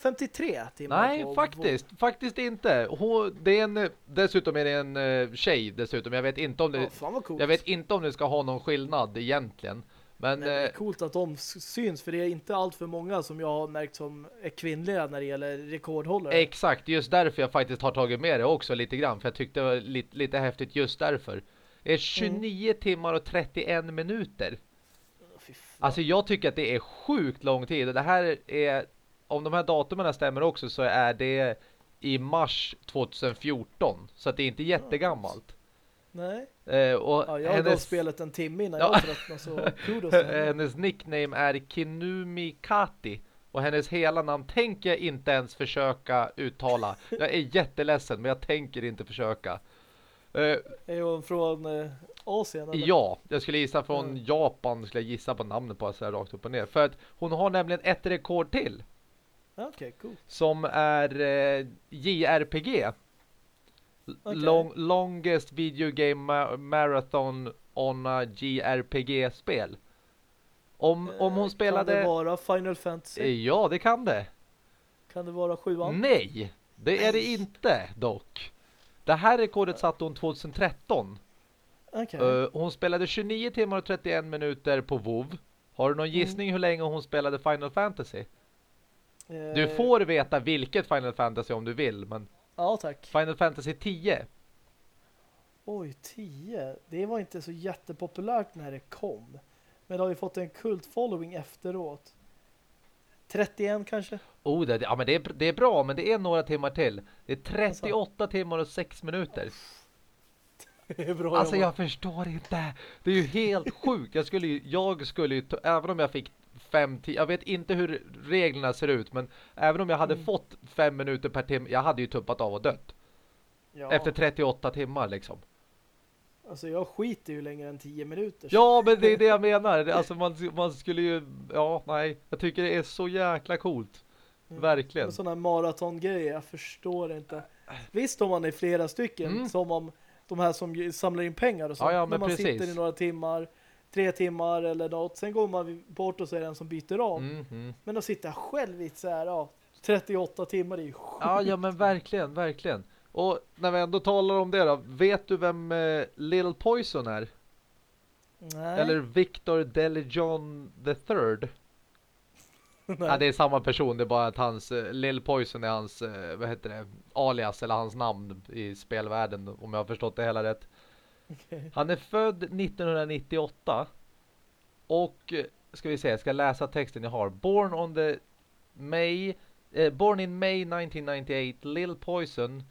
53 timmar. Nej, på, faktiskt. På... Faktiskt inte. Hon, det är en, dessutom är det en uh, tjej dessutom. Jag vet inte om det, oh, jag vet inte om det ska ha någon skillnad egentligen. Men, Nej, det är eh, coolt att de syns för det är inte allt för många som jag har märkt som är kvinnliga när det gäller rekordhållare. Exakt, just därför jag faktiskt har tagit med det också lite grann. För jag tyckte det var lite, lite häftigt just därför. Är 29 mm. timmar och 31 minuter. Alltså jag tycker att det är sjukt lång tid. Det här är, om de här datumen stämmer också så är det i mars 2014. Så att det är inte jättegammalt. Nej. Eh, och ja, jag hennes... har spelat en timme innan ja. jag tröttnade så kudos. hennes nickname är Kinumi Kati. Och hennes hela namn tänker jag inte ens försöka uttala. Jag är jätteledsen men jag tänker inte försöka. Eh, är hon från eh, Asien? Eller? Ja, jag skulle gissa från mm. Japan skulle jag gissa på namnet på så här rakt upp och ner. För att hon har nämligen ett rekord till. Okej, okay, cool. Som är eh, JRPG. Okay. Long, longest video game ma marathon on a JRPG-spel. Om, om hon spelade... Kan det vara Final Fantasy? Eh, ja, det kan det. Kan det vara sjuan? Nej, det är det inte dock. Det här rekordet satte hon 2013. Okay. Uh, hon spelade 29 timmar och 31 minuter på WoW. Har du någon mm. gissning mm. hur länge hon spelade Final Fantasy? Uh, du får veta vilket Final Fantasy om du vill, men... Ja, tack. Final Fantasy 10. Oj, 10. Det var inte så jättepopulärt när det kom. Men det har ju fått en kult following efteråt. 31 kanske? Oh, det, ja, men det, är, det är bra, men det är några timmar till. Det är 38 alltså. timmar och 6 minuter. Det är bra alltså jag förstår inte. Det är ju helt sjukt. Jag skulle ju, jag skulle ju, även om jag fick 5 jag vet inte hur reglerna ser ut, men även om jag hade mm. fått 5 minuter per timme, jag hade ju tuppat av och dött. Ja. Efter 38 timmar liksom. Alltså jag skiter ju längre än 10 minuter. Ja, men det är det jag menar. Alltså man, man skulle ju... Ja, nej. Jag tycker det är så jäkla coolt. Mm. Verkligen. Sådana maratongrejer, jag förstår inte. Visst om man är flera stycken, mm. som om de här som samlar in pengar och så. Ja, ja, men när man precis. sitter i några timmar, tre timmar eller något. Sen går man bort och så är det en som byter av. Mm. Men att sitta själv i så här, ja, 38 timmar är ju sjukt. Ja, ja, men verkligen, verkligen. Och när vi ändå talar om det då, vet du vem eh, Little Poison är? Nej. Eller Victor Delejon the Third? ja, det är samma person, det är bara att hans eh, Little Poison är hans, eh, vad heter det, alias eller hans namn i spelvärlden, om jag har förstått det hela rätt. Okay. Han är född 1998 och ska vi se, jag ska läsa texten jag har. Born on the May uh, Born in May 1998, Lil Poison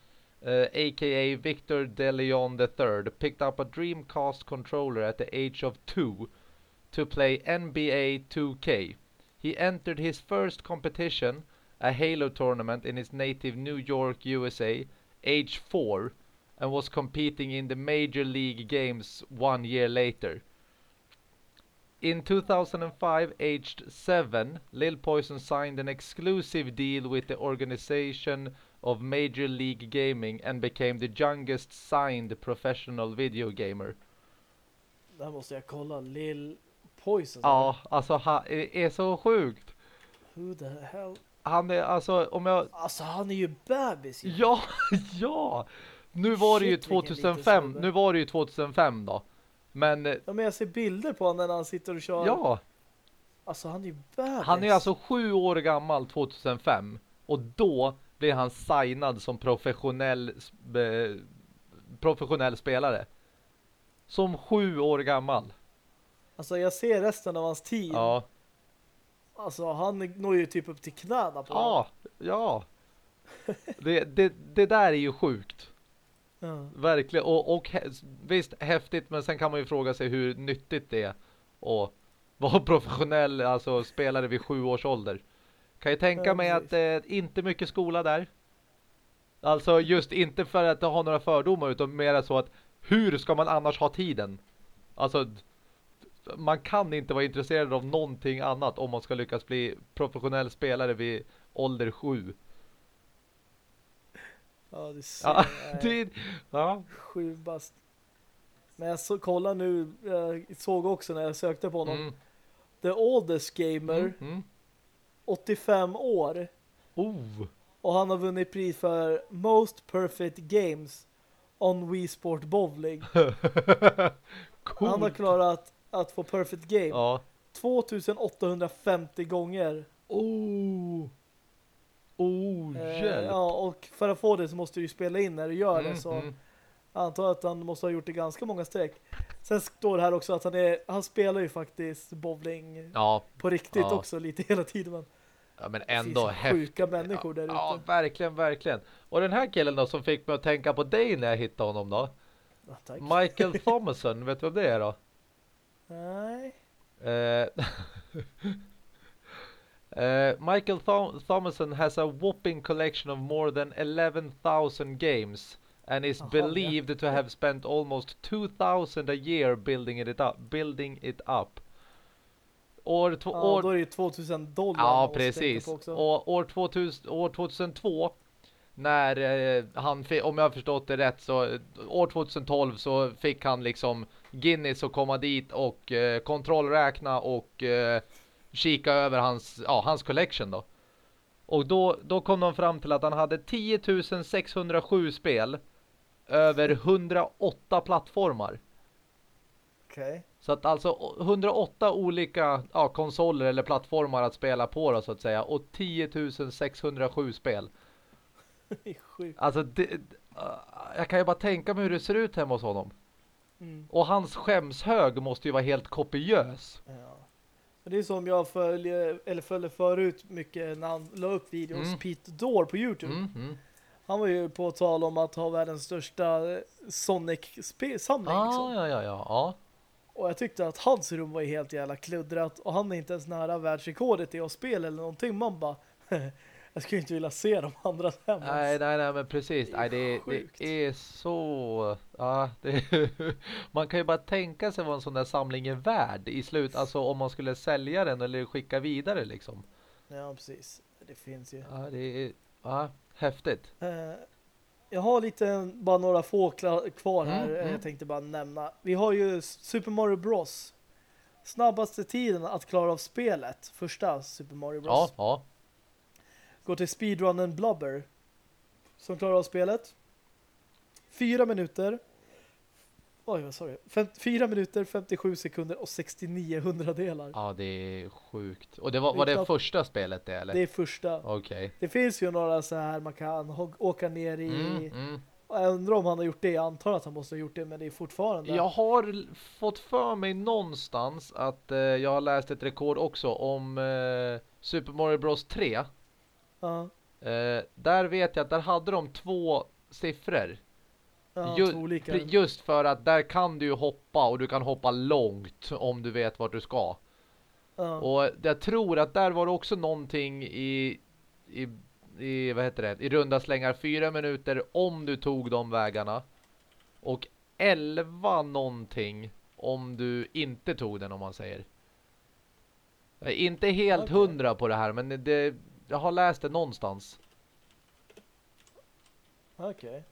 uh, aka Victor DeLeon III picked up a Dreamcast controller at the age of two to play NBA 2K. He entered his first competition, a Halo tournament in his native New York, USA, age 4 and was competing in the Major League games one year later. In 2005, aged 7, Lil Poison signed an exclusive deal with the organization of Major League Gaming and became the youngest signed professional video gamer. Där måste jag kolla. Lil Poison. Ja, alltså han är så sjukt. Who the hell? Han är alltså om jag Alltså han är ju bebis. Ju. Ja, ja. Nu var Shit, det ju 2005. Nu var det ju 2005 då. Men Ja, men jag ser bilder på honom när han sitter och kör. Ja. Alltså han är ju bebis. Han är alltså sju år gammal 2005 och då blev han signad som professionell eh, professionell spelare. Som sju år gammal. Alltså jag ser resten av hans tid. Ja. Alltså han når ju typ upp till knäna på Ja, ja. det, det, det där är ju sjukt. Ja. Verkligen. Och, och visst, häftigt, men sen kan man ju fråga sig hur nyttigt det är att vara professionell, alltså spelare vid sju års ålder. Kan ju tänka ja, mig att det eh, inte mycket skola där. Alltså just inte för att ha några fördomar utan mer så att hur ska man annars ha tiden? Alltså man kan inte vara intresserad av någonting annat om man ska lyckas bli professionell spelare vid ålder sju. Ja, det ser ja, det, ja. Sju bast. Men jag så, kollar nu, jag såg också när jag sökte på honom. Mm. The oldest gamer, mm, mm. 85 år. Oh. Och han har vunnit pris för Most Perfect Games on Wii Sport Bowling. han har klarat att få Perfect Game ja. 2850 gånger. Oh. Oh, eh, hjälp. ja, och för att få det så måste du ju spela in när du gör mm, det. Så mm. jag antar att han måste ha gjort det ganska många streck. Sen står det här också att han, är, han spelar ju faktiskt bowling ja. på riktigt ja. också lite hela tiden. Men ja, men ändå sjuka människor där ute. Ja, verkligen, verkligen. Och den här killen då som fick mig att tänka på dig när jag hittade honom då. Michael Thomason, vet du vad det är då? Nej. Uh, uh, Michael Th Thomason has a whopping collection of more than 11,000 games and is Aha, believed ja. to have spent almost 2,000 a year building it up. Building it up. År, ja, år, då är det 2000 dollar. Ja, precis. Och år, 2000, år 2002 när eh, han, om jag har förstått det rätt så år 2012 så fick han liksom Guinness att komma dit och eh, kontrollräkna och eh, kika över hans, ja, hans collection då. Och då, då kom de fram till att han hade 10 607 spel över 108 plattformar. Okej. Okay. Så att alltså 108 olika ja, konsoler eller plattformar att spela på då, så att säga. Och 10 607 spel. alltså det, jag kan ju bara tänka mig hur det ser ut hemma hos honom. Mm. Och hans skämshög måste ju vara helt kopiös. Ja. Det är som jag följer, eller följde förut mycket när han la upp videos mm. Pete Dore på Youtube. Mm, mm. Han var ju på tal om att ha världens största Sonic-samling. Ah, liksom. ja, ja, ja, ja. Och jag tyckte att hans rum var helt jävla kluddrat. Och han är inte ens nära världsrekordet i att spela eller någonting. Man bara, jag skulle inte vilja se de andra hemma. Nej, nej, nej, men precis. Det är, nej, det, det är så... Ja, det, man kan ju bara tänka sig vad en sån där samling är värd i slut. Alltså om man skulle sälja den eller skicka vidare liksom. Ja, precis. Det finns ju. Ja, det är ja, häftigt. Jag har lite, bara några få kvar här. Mm, mm. Jag tänkte bara nämna. Vi har ju Super Mario Bros. Snabbaste tiden att klara av spelet. Första Super Mario Bros. Ja, ja. Går till speedrunnen Blubber. Som klarar av spelet. Fyra minuter. Oj, vad sorry. Fem, fyra minuter, 57 sekunder och 69 hundradelar. Ja, det är sjukt. Och det var, var det första spelet det, eller? Det är första. Okej. Okay. Det finns ju några så här man kan åka ner i mm, mm. Jag undrar om han har gjort det. Jag antar att han måste ha gjort det, men det är fortfarande... Jag har fått för mig någonstans att eh, jag har läst ett rekord också om eh, Super Mario Bros 3. Ja. Eh, där vet jag att där hade de två siffror. Ja, Ju. Just för att där kan du ju hoppa och du kan hoppa långt om du vet vart du ska. Ja. Och jag tror att där var det också någonting i, i, i vad heter det? I runda slängar fyra minuter om du tog de vägarna. Och elva någonting om du inte tog den om man säger. Jag är inte helt Okej. hundra på det här men det, jag har läst det någonstans. Okej.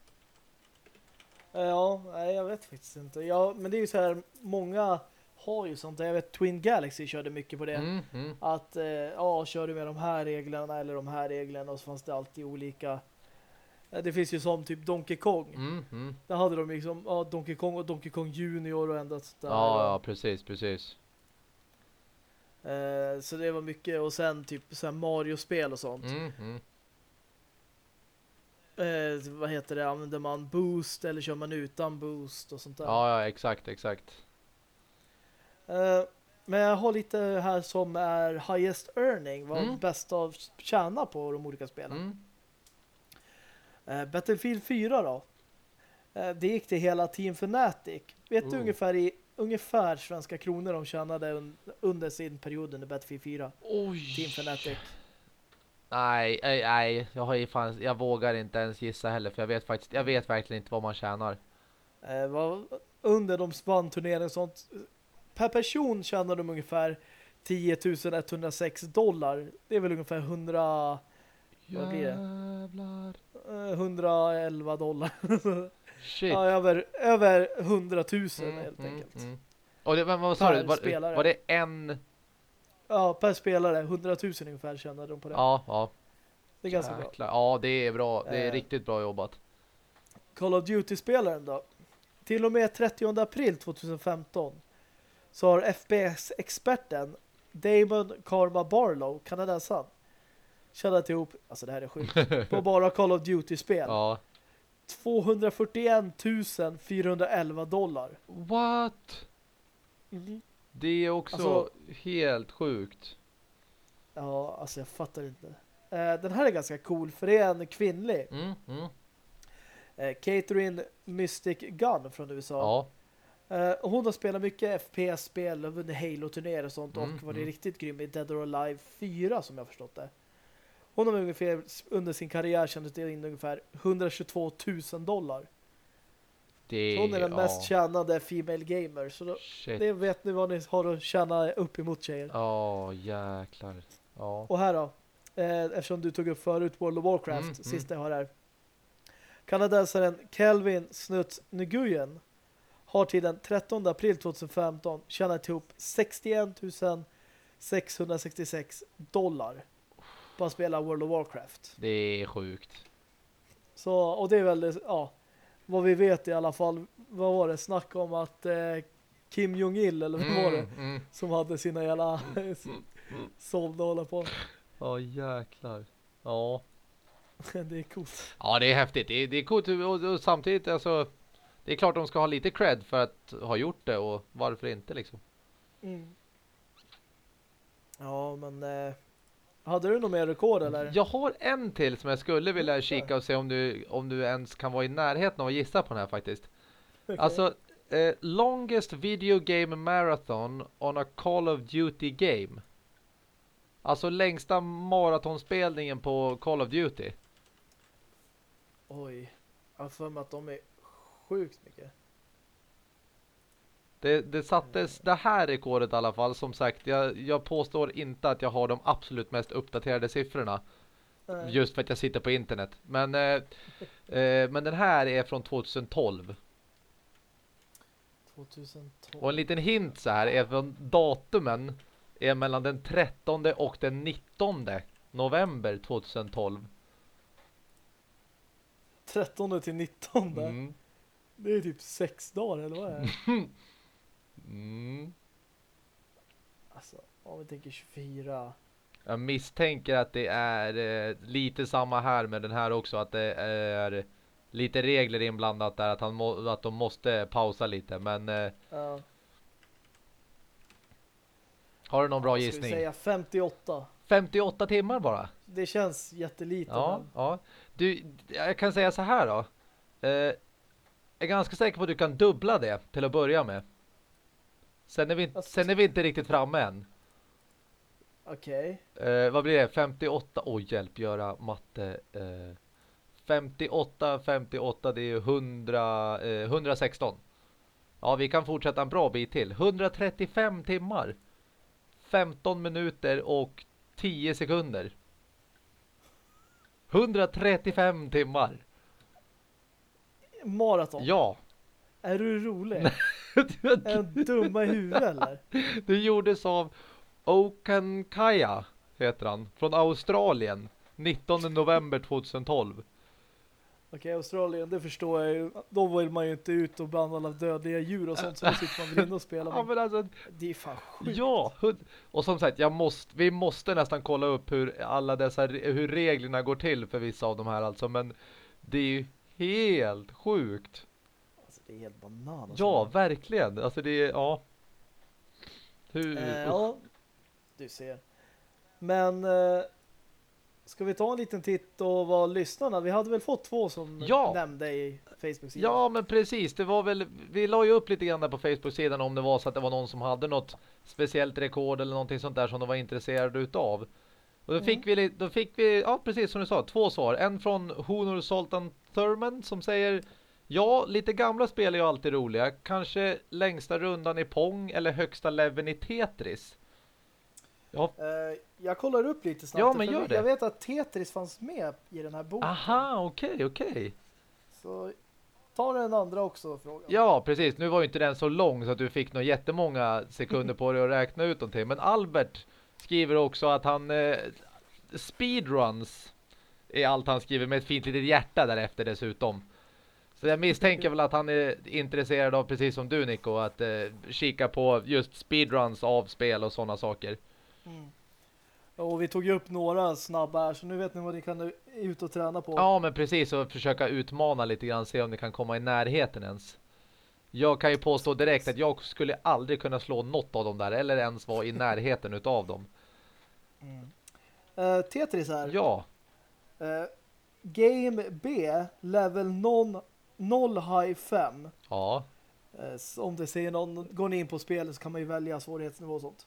Ja, nej, jag vet faktiskt inte. Ja, men det är ju så här, många har ju sånt. Jag vet Twin Galaxy körde mycket på det. Mm, mm. Att, eh, ja, kör du med de här reglerna eller de här reglerna och så fanns det alltid olika. Eh, Det finns ju som typ Donkey Kong. Mm, mm. Där hade de liksom, ja, Donkey Kong och Donkey Kong Junior och ända sånt där. Ja, ja, precis, precis. Eh, så det var mycket, och sen typ så Mario-spel och sånt. Mm, mm. Eh, vad heter det? Använder man boost eller kör man utan boost och sånt där? Ja, ja, exakt, exakt. Eh, men jag har lite här som är highest earning, vad Mm. bäst av tjäna på de olika spelen. Mm. Eh, Battlefield 4 då. Eh, det gick till hela Team Fnatic. Vet du Oh. ungefär i ungefär svenska kronor de tjänade un under sin period under Battlefield 4? Oj. Team Fnatic. Nej, nej, nej. Jag, har ju fan, jag vågar inte ens gissa heller för jag vet faktiskt, jag vet verkligen inte vad man tjänar. Eh, vad, under de spann turneringar och sånt. Per person tjänade de ungefär 10 106 dollar. Det är väl ungefär 100, Vad blir det? Jävlar. eh, 111 dollar. Shit. ja, över, över 100 000 Mm, helt mm, enkelt. mm. Och det, men vad sa du? Var, var det en? Ja, per spelare. 100 000 ungefär tjänade de på det. Ja, ja. det är ganska bra. Jäklar. Ja, det är bra. Det är Eh. riktigt bra jobbat. Call of Duty-spelaren då. Till och med 30 april 2015 så har FPS-experten Damon Karma Barlow, kanadensaren, tjänat ihop, alltså det här är sjukt, på bara Call of Duty-spel. Ja. 241 411 dollar. What? Mhm. Det är också Alltså- helt sjukt. Ja, alltså jag fattar inte. Eh, den här är ganska cool för det är en kvinnlig. Mm, mm. Eh, Catherine Mystic Gun från USA. Ja. Eh, hon har spelat mycket FPS-spel och vunnit Halo-turnéer och sånt Mm, och varit mm. riktigt grym i Dead or Alive 4 som jag förstått det. Hon har ungefär under sin karriär tjänat in ungefär 122 000 dollar. Det hon är den ja. mest tjänade female gamer. Så då, Shit. det vet ni vad ni har att tjäna upp emot tjejer. Ja, jäklar. Ja. Och här då, eh, eftersom du tog upp förut World of Warcraft, Mm, sista jag har här. Kanadensaren Kelvin Snuts Nguyen har till den 13 april 2015 tjänat ihop 61 666 dollar på att spela World of Warcraft. Det är sjukt. Så, och det är väl, ja, vad vi vet i alla fall, vad var det, snack om att eh, Kim Jong-Il, eller vad var det, Mm, mm. som hade sina jävla sålda och hålla på. Ja, jäklar. Ja. det är coolt. Ja, det är häftigt. Det är, det är coolt och, och samtidigt alltså det är klart de ska ha lite cred för att ha gjort det och varför inte liksom. Mm. Ja, men eh, hade du något mer rekord eller? Jag har en till som jag skulle vilja kika och se om du om du ens kan vara i närheten av att gissa på den här faktiskt. Okej. Alltså eh, longest video game marathon on a Call of Duty game. Alltså längsta maratonspelningen på Call of Duty. Oj. Jag har för mig att de är sjukt mycket. Det, det sattes det här rekordet i alla fall. Som sagt, jag, jag påstår inte att jag har de absolut mest uppdaterade siffrorna. Nej. Just för att jag sitter på internet. Men, eh, eh, men den här är från 2012. 2012. Och en liten hint så här är från datumen är mellan den 13 och den 19 november 2012. 13 till 19. Mm. Det är typ sex dagar eller vad är det? Mm. Alltså, om vi tänker 24. Jag misstänker att det är eh, lite samma här med den här också. Att det är lite regler inblandat där att, han må, att de måste pausa lite. Men eh, Ja. har du någon bra Ska vi gissning? säga 58. 58 timmar bara. Det känns jättelite. Ja, men- ja. Du, jag kan säga så här då. Eh, jag är ganska säker på att du kan dubbla det till att börja med. Sen är vi, inte- Alltså- sen är vi inte riktigt framme än. Okej. Eh, vad blir det? 58. Oj, hjälp göra matte. Eh, 58, 58, det är ju 100, eh, 116. Ja, vi kan fortsätta en bra bit till. 135 timmar. 15 minuter och 10 sekunder. 135 timmar. Maraton. Ja. Är du rolig? Är du dumma i huvudet eller? det gjordes av Okan Kaya, heter han. Från Australien. 19 november 2012. Okej, Australien, det förstår jag ju. Då vill man ju inte ut och bland alla dödliga djur och sånt så då sitter man väl inne och spelar. Ja, Men men alltså, det är fan sjukt. Ja, och som sagt, jag måste, vi måste nästan kolla upp hur alla dessa, hur reglerna går till för vissa av de här alltså, men det är ju helt sjukt. Det är helt banan. Ja, verkligen. Alltså det är, ja. Hur, Eh, ja, du ser. Men eh, ska vi ta en liten titt och vad lyssnarna? Vi hade väl fått två som Ja. nämnde i Facebook-sidan. Ja, men precis. Det var väl, vi la ju upp lite grann där på Facebook-sidan om det var så att det var någon som hade något speciellt rekord eller någonting sånt där som de var intresserade utav. Och då fick vi, li- då fick vi, ja precis som du sa, två svar. En från Honor Sultan Thurman som säger Ja, lite gamla spel är ju alltid roliga. Kanske längsta rundan i Pong eller högsta leveln i Tetris. Ja, Eh, jag kollar upp lite snabbt. Ja, men gör det. Jag vet att Tetris fanns med i den här boken. aha, okej, okej. Så ta den andra också frågan. Ja, precis. Nu var ju inte den så lång så att du fick nog jättemånga sekunder på dig att räkna ut någonting. Men Albert skriver också att han eh, speedruns är allt han skriver med ett fint litet hjärta därefter dessutom. Så jag misstänker väl att han är intresserad av, precis som du Nico, att eh, kika på just speedruns av spel och sådana saker. Mm. Och vi tog ju upp några snabba här så nu vet ni vad ni kan ut och träna på. Ja, men precis. Och försöka utmana lite grann, se om ni kan komma i närheten ens. Jag kan ju påstå direkt att jag skulle aldrig kunna slå något av dem där, eller ens vara i närheten utav dem. Mm. Eh, Tetris här. Ja, Eh, Game B, level 0, 0 high 5. ja, Eh, så om det säger någon, går ni in på spelet så kan man ju välja svårighetsnivå och sånt.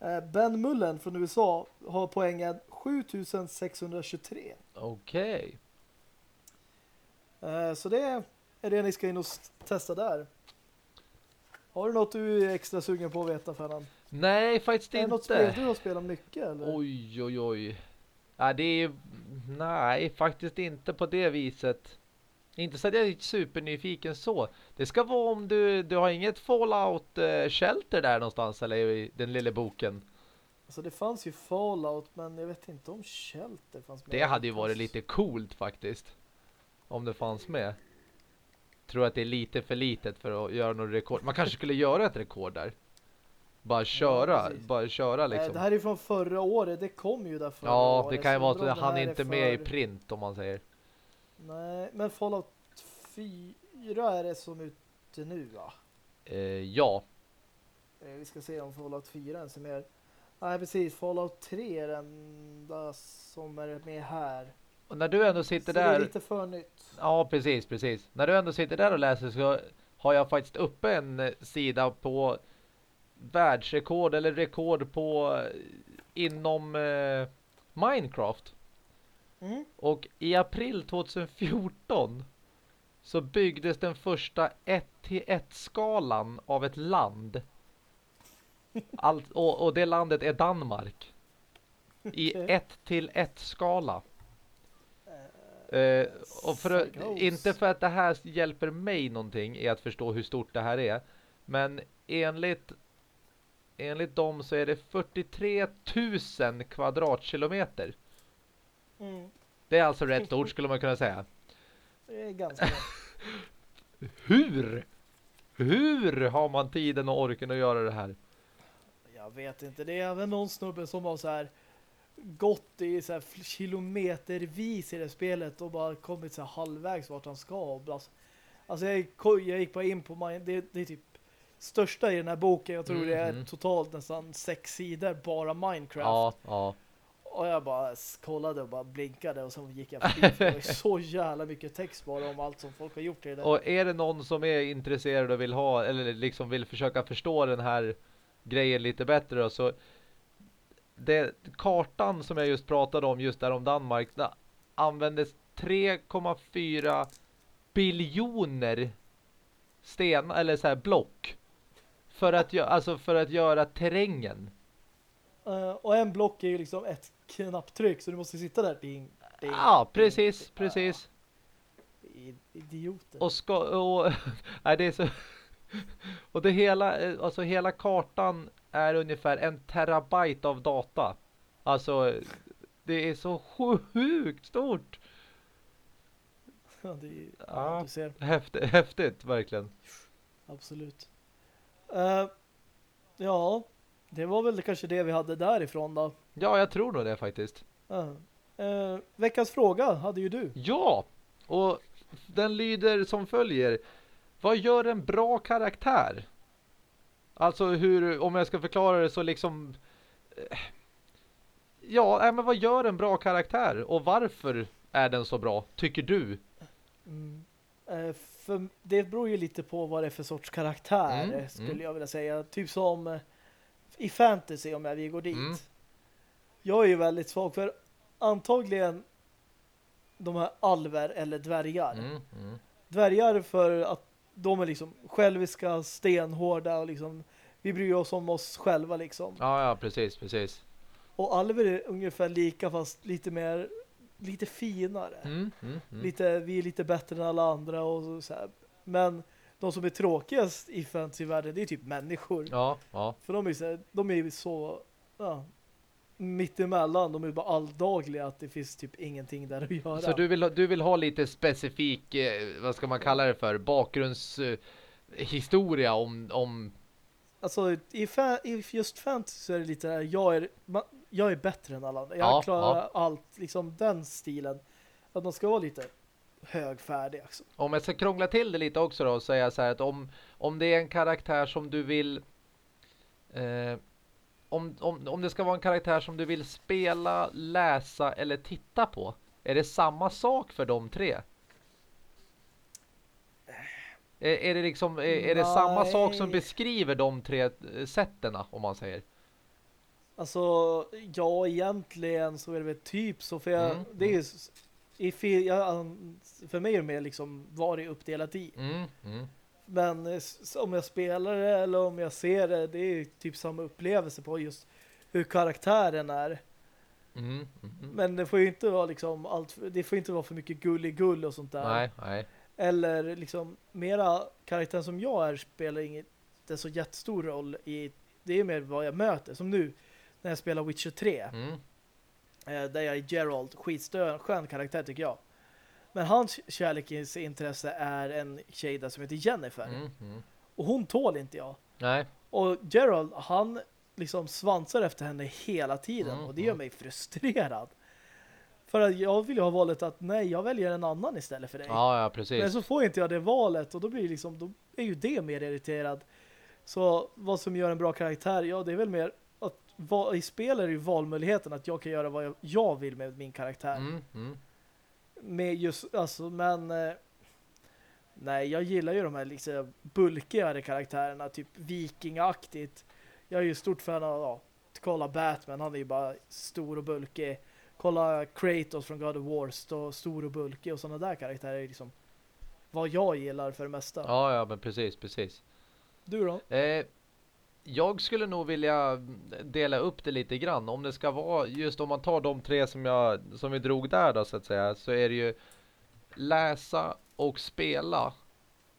Eh, ben Mullen från USA har poängen 7623. okej. Eh, så det är det ni ska in och testa där. Har du något du är extra sugen på att veta Fernan? Nej, faktiskt Är det något spel inte. du har spelat mycket eller? Oj, oj, oj. Ja, det är ju... Nej, faktiskt inte på det viset. Inte så att jag är supernyfiken så. Det ska vara om du, du har inget Fallout eh, Shelter där någonstans eller i den lilla boken. Alltså det fanns ju Fallout men jag vet inte om Shelter fanns med. Det hade ju varit lite coolt faktiskt. Om det fanns med. Tror att det är lite för litet för att göra något rekord. Man kanske skulle göra ett rekord där. Bara köra, precis. bara köra liksom. Det här är från förra året, det kom ju där förra Ja, året. det kan ju vara att han är inte är med i för- print om man säger. Nej, men Fallout 4 är det som ute nu va? Eh, ja, Eh, Vi ska se om Fallout 4 ens är med. Nej, precis. Fallout 3 är den enda som är med här. och när du ändå Så sitter det är där. lite för nytt. Ja, precis, precis. När du ändå sitter där och läser så har jag faktiskt uppe en eh, sida på världsrekord eller rekord på eh, inom eh, Minecraft. Mm. Och i april 2014 så byggdes den första 1 till 1 skalan av ett land. Allt, och, och det landet är Danmark. I Okej. 1 till 1 skala. Eh, och för att, inte för att det här hjälper mig någonting i att förstå hur stort det här är. Men enligt enligt dem så är det 43 000 kvadratkilometer. Mm. Det är alltså rätt stort skulle man kunna säga. Det är ganska. Hur? Hur har man tiden och orken att göra det här? Jag vet inte. Det är även någon snubbe som var så här. gått i så här kilometervis i det spelet och bara kommit så här halvvägs vart han ska. Alltså jag, jag gick bara in på min, det, det är typ största i den här boken. Jag tror mm, det är mm. totalt nästan sex sidor bara Minecraft. Ja, ja. Och jag bara kollade och bara blinkade och så gick jag förbi. det var så jävla mycket text bara om allt som folk har gjort i det. Och är det någon som är intresserad och vill ha eller liksom vill försöka förstå den här grejen lite bättre då, så det, kartan som jag just pratade om just där om Danmark användes 3,4 biljoner sten eller så här block för att, alltså för att göra terrängen. Uh, och en block är ju liksom ett knapptryck så du måste sitta där. Ding, ding, ja, precis, ding. precis. Uh, idioter. Och ska och nej, det är så och det hela alltså hela kartan är ungefär en terabyte av data. Alltså det är så sjukt stort. Ja, det är, ja, du ser. Häftigt, häftigt, verkligen. Absolut. Uh, ja, det var väl kanske det vi hade därifrån då. Ja, jag tror nog det faktiskt. Uh, uh, veckans fråga hade ju du. Ja, och den lyder som följer. Vad gör en bra karaktär? Alltså hur, om jag ska förklara det så liksom... Ja, men vad gör en bra karaktär? Och varför är den så bra, tycker du? Mm. Eh, för det beror ju lite på vad det är för sorts karaktär, mm. skulle mm. jag vilja säga. Typ som i fantasy, om jag vill gå dit. Mm. Jag är ju väldigt svag för antagligen de här alver eller dvärgar. Mm, mm. Dvärgar för att de är liksom själviska, stenhårda och liksom vi bryr oss om oss själva liksom. Ja, ja, precis, precis. Och alver är ungefär lika fast lite mer lite finare. Mm, mm, mm. Lite, vi är lite bättre än alla andra och så här. Men de som är tråkigast i fantasyvärlden det är typ människor. Ja, ja. För de är så, de är så ja, mittemellan. De är bara alldagliga att det finns typ ingenting där att göra. Så du vill, du vill ha lite specifik, eh, vad ska man kalla det för, bakgrundshistoria eh, om, om... Alltså i, fa i just fantasy så är det lite jag är, man, jag är bättre än alla andra. Jag ja, klarar ja. allt, liksom den stilen. Att man ska vara lite högfärdig. Alltså. Om jag ska krångla till det lite också då och säga så här att om, om det är en karaktär som du vill... Eh, om, om, om det ska vara en karaktär som du vill spela, läsa eller titta på. Är det samma sak för de tre? Är, är det liksom är, är det samma sak som beskriver de tre eh, sätterna om man säger? Alltså, ja, egentligen så är det väl typ så. För jag, mm, det är ju, i, jag, för mig är det mer liksom vad det är uppdelat i. Mm, mm. Men eh, om jag spelar det eller om jag ser det, det är typ samma upplevelse på just hur karaktären är. Mm, mm, mm. Men det får ju inte vara liksom allt, det får inte vara för mycket gull och sånt där. Nej, nej. Eller liksom mera karaktären som jag är spelar inte så jättestor roll i det är mer vad jag möter. Som nu när jag spelar Witcher 3. Eh, där jag är Gerald, skitskön karaktär tycker jag. Men hans kärleksintresse är en tjej där som heter Jennifer. Mm, mm. Och hon tål inte jag. Nej. Och Gerald, han liksom svansar efter henne hela tiden. Mm, och det gör mm. mig frustrerad. För att jag vill ju ha valet att nej, jag väljer en annan istället för dig. Ja, ja, precis. Men så får inte jag det valet och då blir liksom, då är ju det mer irriterad. Så vad som gör en bra karaktär, ja det är väl mer i spel är det ju valmöjligheten att jag kan göra vad jag, jag vill med min karaktär. Mm, mm. Med just, alltså, men eh, nej, jag gillar ju de här liksom bulkigare karaktärerna, typ vikingaktigt. Jag är ju stort fan av, ja, kolla Batman, han är ju bara stor och bulkig. Kolla Kratos från God of War, stor och bulkig och sådana där karaktärer är liksom vad jag gillar för det mesta. Ja, ja, men precis, precis. Du då? Eh, jag skulle nog vilja dela upp det lite grann. Om det ska vara, just om man tar de tre som, jag, som vi drog där då så att säga, så är det ju läsa och spela.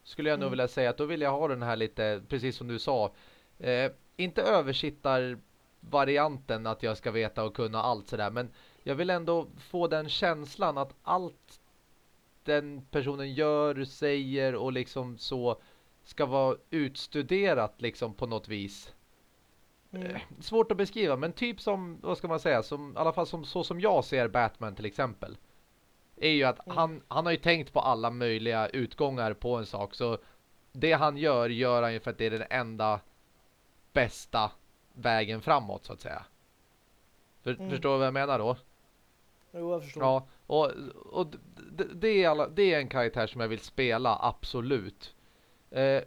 Skulle jag mm. nog vilja säga att då vill jag ha den här lite, precis som du sa, eh, inte översittar varianten att jag ska veta och kunna allt sådär, men jag vill ändå få den känslan att allt den personen gör, säger och liksom så ska vara utstuderat liksom på något vis. mm. svårt att beskriva, men typ som, vad ska man säga, som, i alla fall som, så som jag ser Batman till exempel, är ju att mm. han, han har ju tänkt på alla möjliga utgångar på en sak, så det han gör, gör han ju för att det är den enda bästa vägen framåt, så att säga. För, mm. Förstår du vad jag menar då? Jo, jag förstår. Ja, och, och det, det, är alla, det är en karaktär som jag vill spela, absolut. Eh,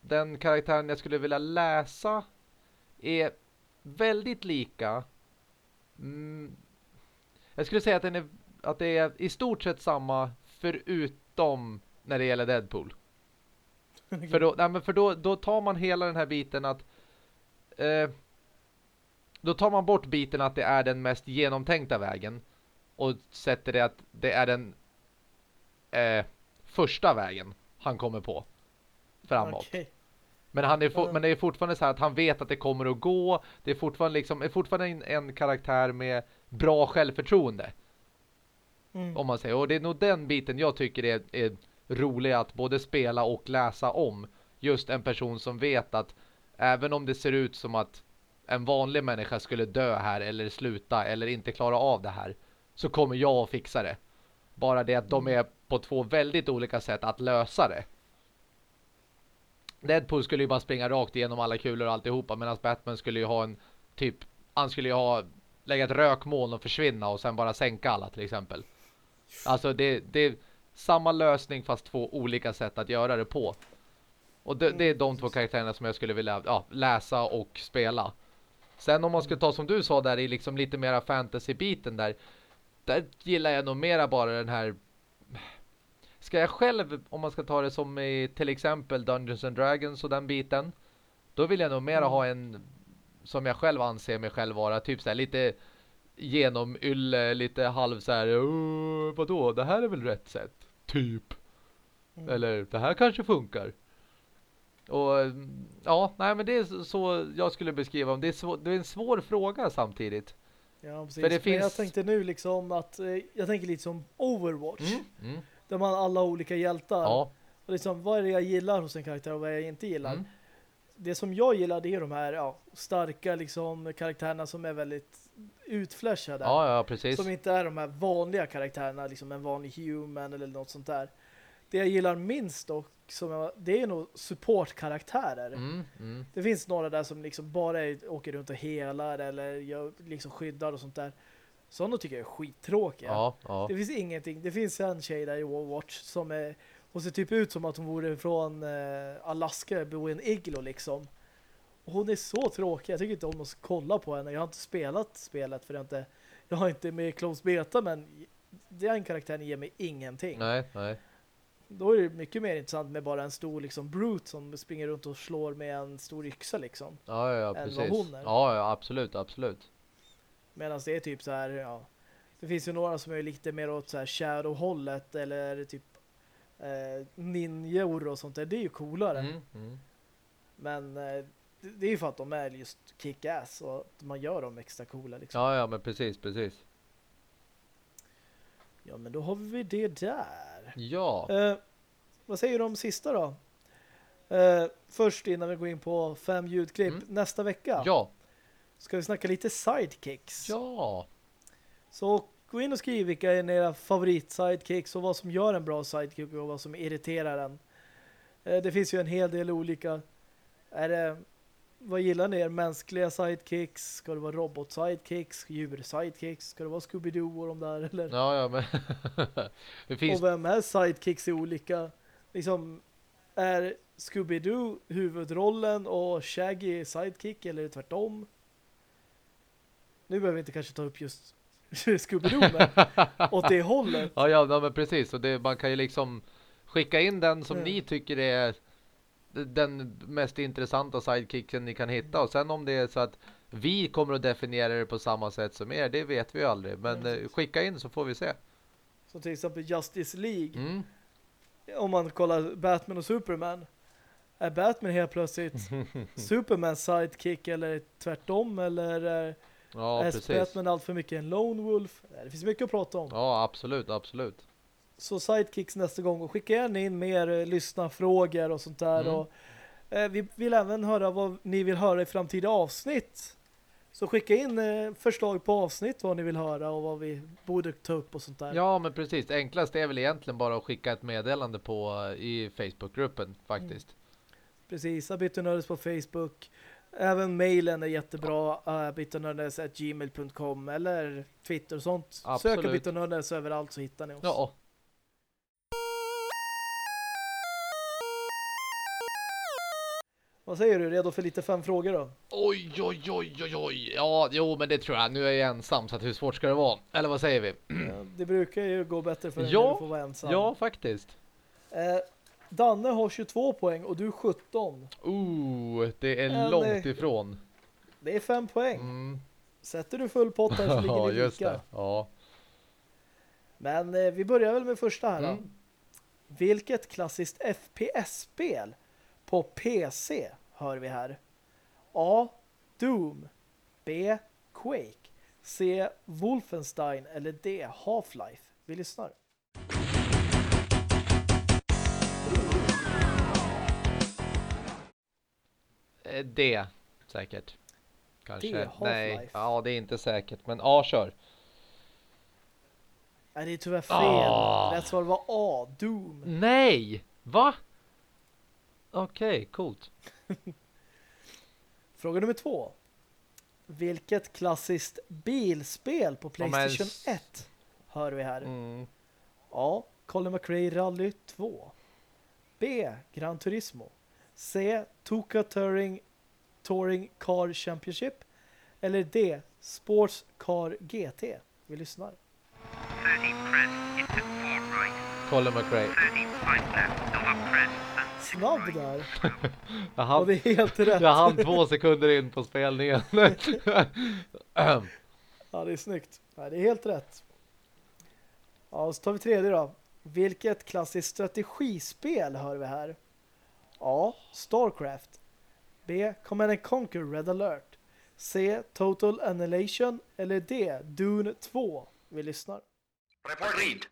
den karaktären jag skulle vilja läsa är väldigt lika. Mm, jag skulle säga att, den är, att det är i stort sett samma förutom när det gäller Deadpool. för då, nej, men för då, då tar man hela den här biten att eh, då tar man bort biten att det är den mest genomtänkta vägen och sätter det att det är den eh, första vägen han kommer på framåt. Okay. Men, han är men det är fortfarande så här att han vet att det kommer att gå. Det är fortfarande, liksom, är fortfarande en, en karaktär med bra självförtroende. Mm. Om man säger. Och det är nog den biten jag tycker är, är rolig att både spela och läsa om. Just en person som vet att även om det ser ut som att en vanlig människa skulle dö här eller sluta eller inte klara av det här så kommer jag att fixa det. Bara det att de mm. är på två väldigt olika sätt att lösa det. Deadpool skulle ju bara springa rakt igenom alla kulor och alltihopa medan Batman skulle ju ha en typ, han skulle ju ha lägga ett rökmoln och försvinna och sen bara sänka alla till exempel. Alltså det, det är samma lösning fast två olika sätt att göra det på. Och det, det är de två karaktärerna som jag skulle vilja ja, läsa och spela. Sen om man skulle ta som du sa där i liksom lite mera fantasy-biten där. Där gillar jag nog mera bara den här Ska jag själv, om man ska ta det som i till exempel Dungeons and Dragons och den biten, då vill jag nog mera mm. ha en som jag själv anser mig själv vara, typ såhär lite genomylle, lite halv såhär, vadå, det här är väl rätt sätt, typ. Mm. Eller, det här kanske funkar. Och ja, nej men det är så jag skulle beskriva det är, svår, det är en svår fråga samtidigt. Ja, precis. För det finns... jag tänkte nu liksom att eh, jag tänker lite som Overwatch. Mm, mm. Där man har alla olika hjältar. Ja. Och liksom, vad är det jag gillar hos en karaktär och vad är jag inte gillar? Mm. Det som jag gillar det är de här ja, starka liksom, karaktärerna som är väldigt utflashade. Ja, ja, precis. Som inte är de här vanliga karaktärerna, liksom en vanlig human eller något sånt där. Det jag gillar minst dock, som jag, det är nog supportkaraktärer. Mm, mm. Det finns några där som liksom bara är, åker runt och helar eller gör, liksom skyddar och sånt där. Sådana tycker jag är skittråkiga. Ja, ja. Det finns ingenting. Det finns en tjej där i Overwatch som är hon ser typ ut som att hon vore från eh, Alaska, bor i en iglo liksom. Och hon är så tråkig. Jag tycker inte om att kolla på henne. Jag har inte spelat spelet för jag inte jag har inte med close beta men den karaktären ger mig ingenting. Nej, nej. Då är det mycket mer intressant med bara en stor liksom brute som springer runt och slår med en stor yxa liksom. Ja, ja, precis. Hon är. Ja, ja, absolut, absolut. Medan det är typ så här, ja. Det finns ju några som är lite mer åt så här shadow-hållet eller typ eh, ninjor och sånt där. Det är ju coolare. Mm, mm. Men eh, det är ju för att de är just kick-ass och att man gör dem extra coola. Liksom. Ja, ja, men precis, precis. Ja, men då har vi det där. Ja. Eh, vad säger du om sista då? Eh, först innan vi går in på fem ljudklipp. Mm. Nästa vecka. Ja ska vi snacka lite sidekicks. Ja. Så gå in och skriv vilka är era favorit-sidekicks och vad som gör en bra sidekick och vad som irriterar en. Eh, det finns ju en hel del olika. Är det, vad gillar ni? Mänskliga sidekicks? Ska det vara robot-sidekicks? Djur-sidekicks? Ska det vara Scooby-Doo och de där? Eller? Ja, ja, men... det finns... Och vem är sidekicks i olika? Liksom, är Scooby-Doo huvudrollen och Shaggy sidekick eller tvärtom? Nu behöver vi inte kanske ta upp just Scooby-Doo åt det hållet. Ja, ja, men precis. Och det, man kan ju liksom skicka in den som mm. ni tycker är den mest intressanta sidekicken ni kan hitta. Och sen om det är så att vi kommer att definiera det på samma sätt som er, det vet vi ju aldrig. Men mm. skicka in så får vi se. Så till exempel Justice League. Mm. Om man kollar Batman och Superman. Är Batman helt plötsligt Supermans sidekick eller tvärtom? Eller Ja, är precis. Batman allt för mycket en lone wolf? Det finns mycket att prata om. Ja, absolut, absolut. Så sidekicks nästa gång och skicka gärna in mer eh, lyssna frågor och sånt där. Mm. Och Eh, vi vill även höra vad ni vill höra i framtida avsnitt. Så skicka in eh, förslag på avsnitt vad ni vill höra och vad vi borde ta upp och sånt där. Ja, men precis. Enklast är väl egentligen bara att skicka ett meddelande på eh, i Facebookgruppen faktiskt. Mm. Precis, Abitonördes på Facebook. Även mailen är jättebra. Uh, gmail.com eller Twitter och sånt. Absolut. Sök Abitonördes överallt så hittar ni oss. Ja, Vad säger du? Redo för lite fem frågor då? Oj, oj, oj, oj, oj. Ja, jo, men det tror jag. Nu är jag ensam, så att hur svårt ska det vara? Eller vad säger vi? Det brukar ju gå bättre för en ja, när du får vara ensam. Ja, faktiskt. Eh, Danne har 22 poäng och du 17. Oh, det är en, långt eh, ifrån. Det är fem poäng. Mm. Sätter du full pott här så ligger det lika. Det. Ja. Men eh, vi börjar väl med första här mm. Vilket klassiskt FPS-spel på PC hör vi här. A. Doom. B. Quake. C. Wolfenstein. Eller D. Half-Life. Vi lyssnar. D. Säkert. Kanske. D, Nej. Ja, det är inte säkert. Men A, kör. Nej, det är tyvärr fel. Oh. Rätt svar var A. Doom. Nej! Va? Okej, okay, coolt. Fråga nummer två. Vilket klassiskt bilspel på Playstation oh, 1 hör vi här? Mm. A. Colin McRae Rally 2. B. Gran Turismo. C. Tuka Touring, Touring Car Championship. Eller D. Sports Car GT. Vi lyssnar. 13 press into 4 right. Colin McRae. 13 5 left. Nova press snabb där. jag hann, och det är helt rätt. Jag hann två sekunder in på spelningen. ja, det är snyggt. Ja, det är helt rätt. Ja, så tar vi tredje då. Vilket klassiskt strategispel hör vi här? A. Starcraft. B. Command and Conquer Red Alert. C. Total Annihilation. Eller D. Dune 2. Vi lyssnar. Report read.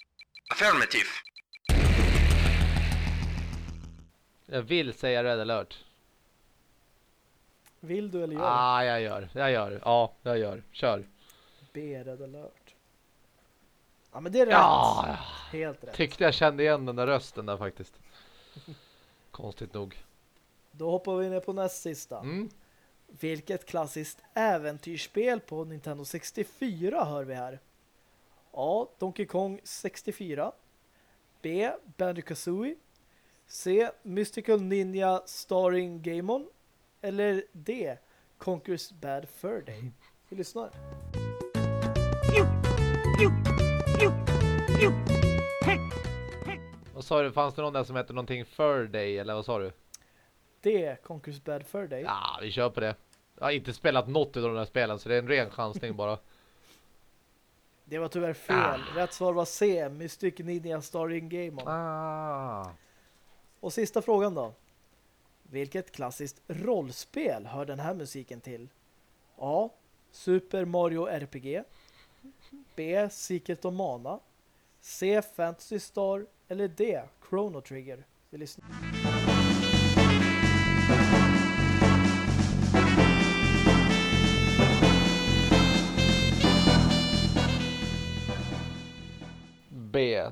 Affirmative. Jag vill säga Red alert. Vill du eller gör? ah, jag gör. Jag gör. Ja, jag gör. Kör. B Red alert. Ja, men det är rätt. Ja, Helt rätt. Tyckte jag kände igen den där rösten där faktiskt. Konstigt nog. Då hoppar vi ner på näst sista. Mm. Vilket klassiskt äventyrsspel på Nintendo 64 hör vi här? A. Donkey Kong 64 B. Banjo-Kazooie C. Mystical Ninja starring Gaemon eller D. Conquers Bad Fur Day. Vi lyssnar. Vad sa du? Fanns det någon där som hette någonting Fur Day eller vad sa du? D. Conquers Bad Fur Day. Ja, vi kör på det. Jag har inte spelat något av de där spelen så det är en ren chansning bara. Det var tyvärr fel. Ah. Rätt svar var C. Mystic Ninja starring Gaemon. Ah. Och sista frågan då. Vilket klassiskt rollspel hör den här musiken till? A. Super Mario RPG B. Secret of Mana C. Fantasy Star eller D. Chrono Trigger Vi lyssnar. B.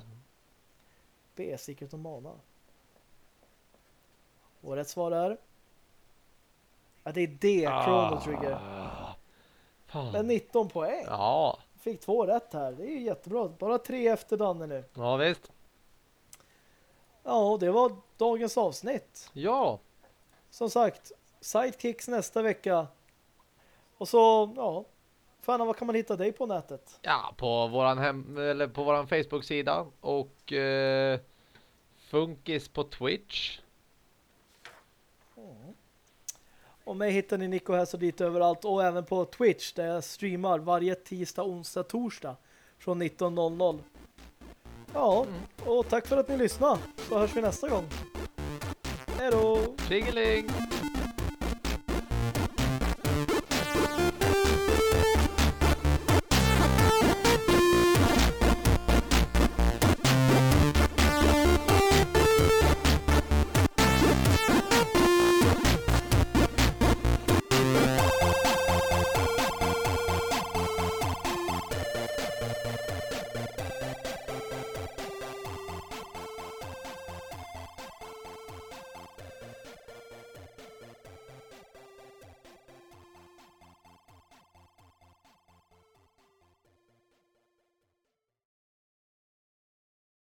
B. Secret of Mana och rätt svar är... Ja, det är D, ah, Chrono Trigger. Fan. Men 19 poäng. Ja. Fick två rätt här. Det är ju jättebra. Bara tre efter Danne nu. Ja, visst. Ja, det var dagens avsnitt. Ja. Som sagt, Sidekicks nästa vecka. Och så, ja. Fan, vad kan man hitta dig på nätet? Ja, på våran hem eller på våran Facebook-sida och eh, Funkis på Twitch. Och mig hittar ni Nico här så dit överallt och även på Twitch där jag streamar varje tisdag, onsdag, torsdag från 19.00. Ja, mm. och tack för att ni lyssnade. Så hörs vi nästa gång. Hej då! Tjingeling!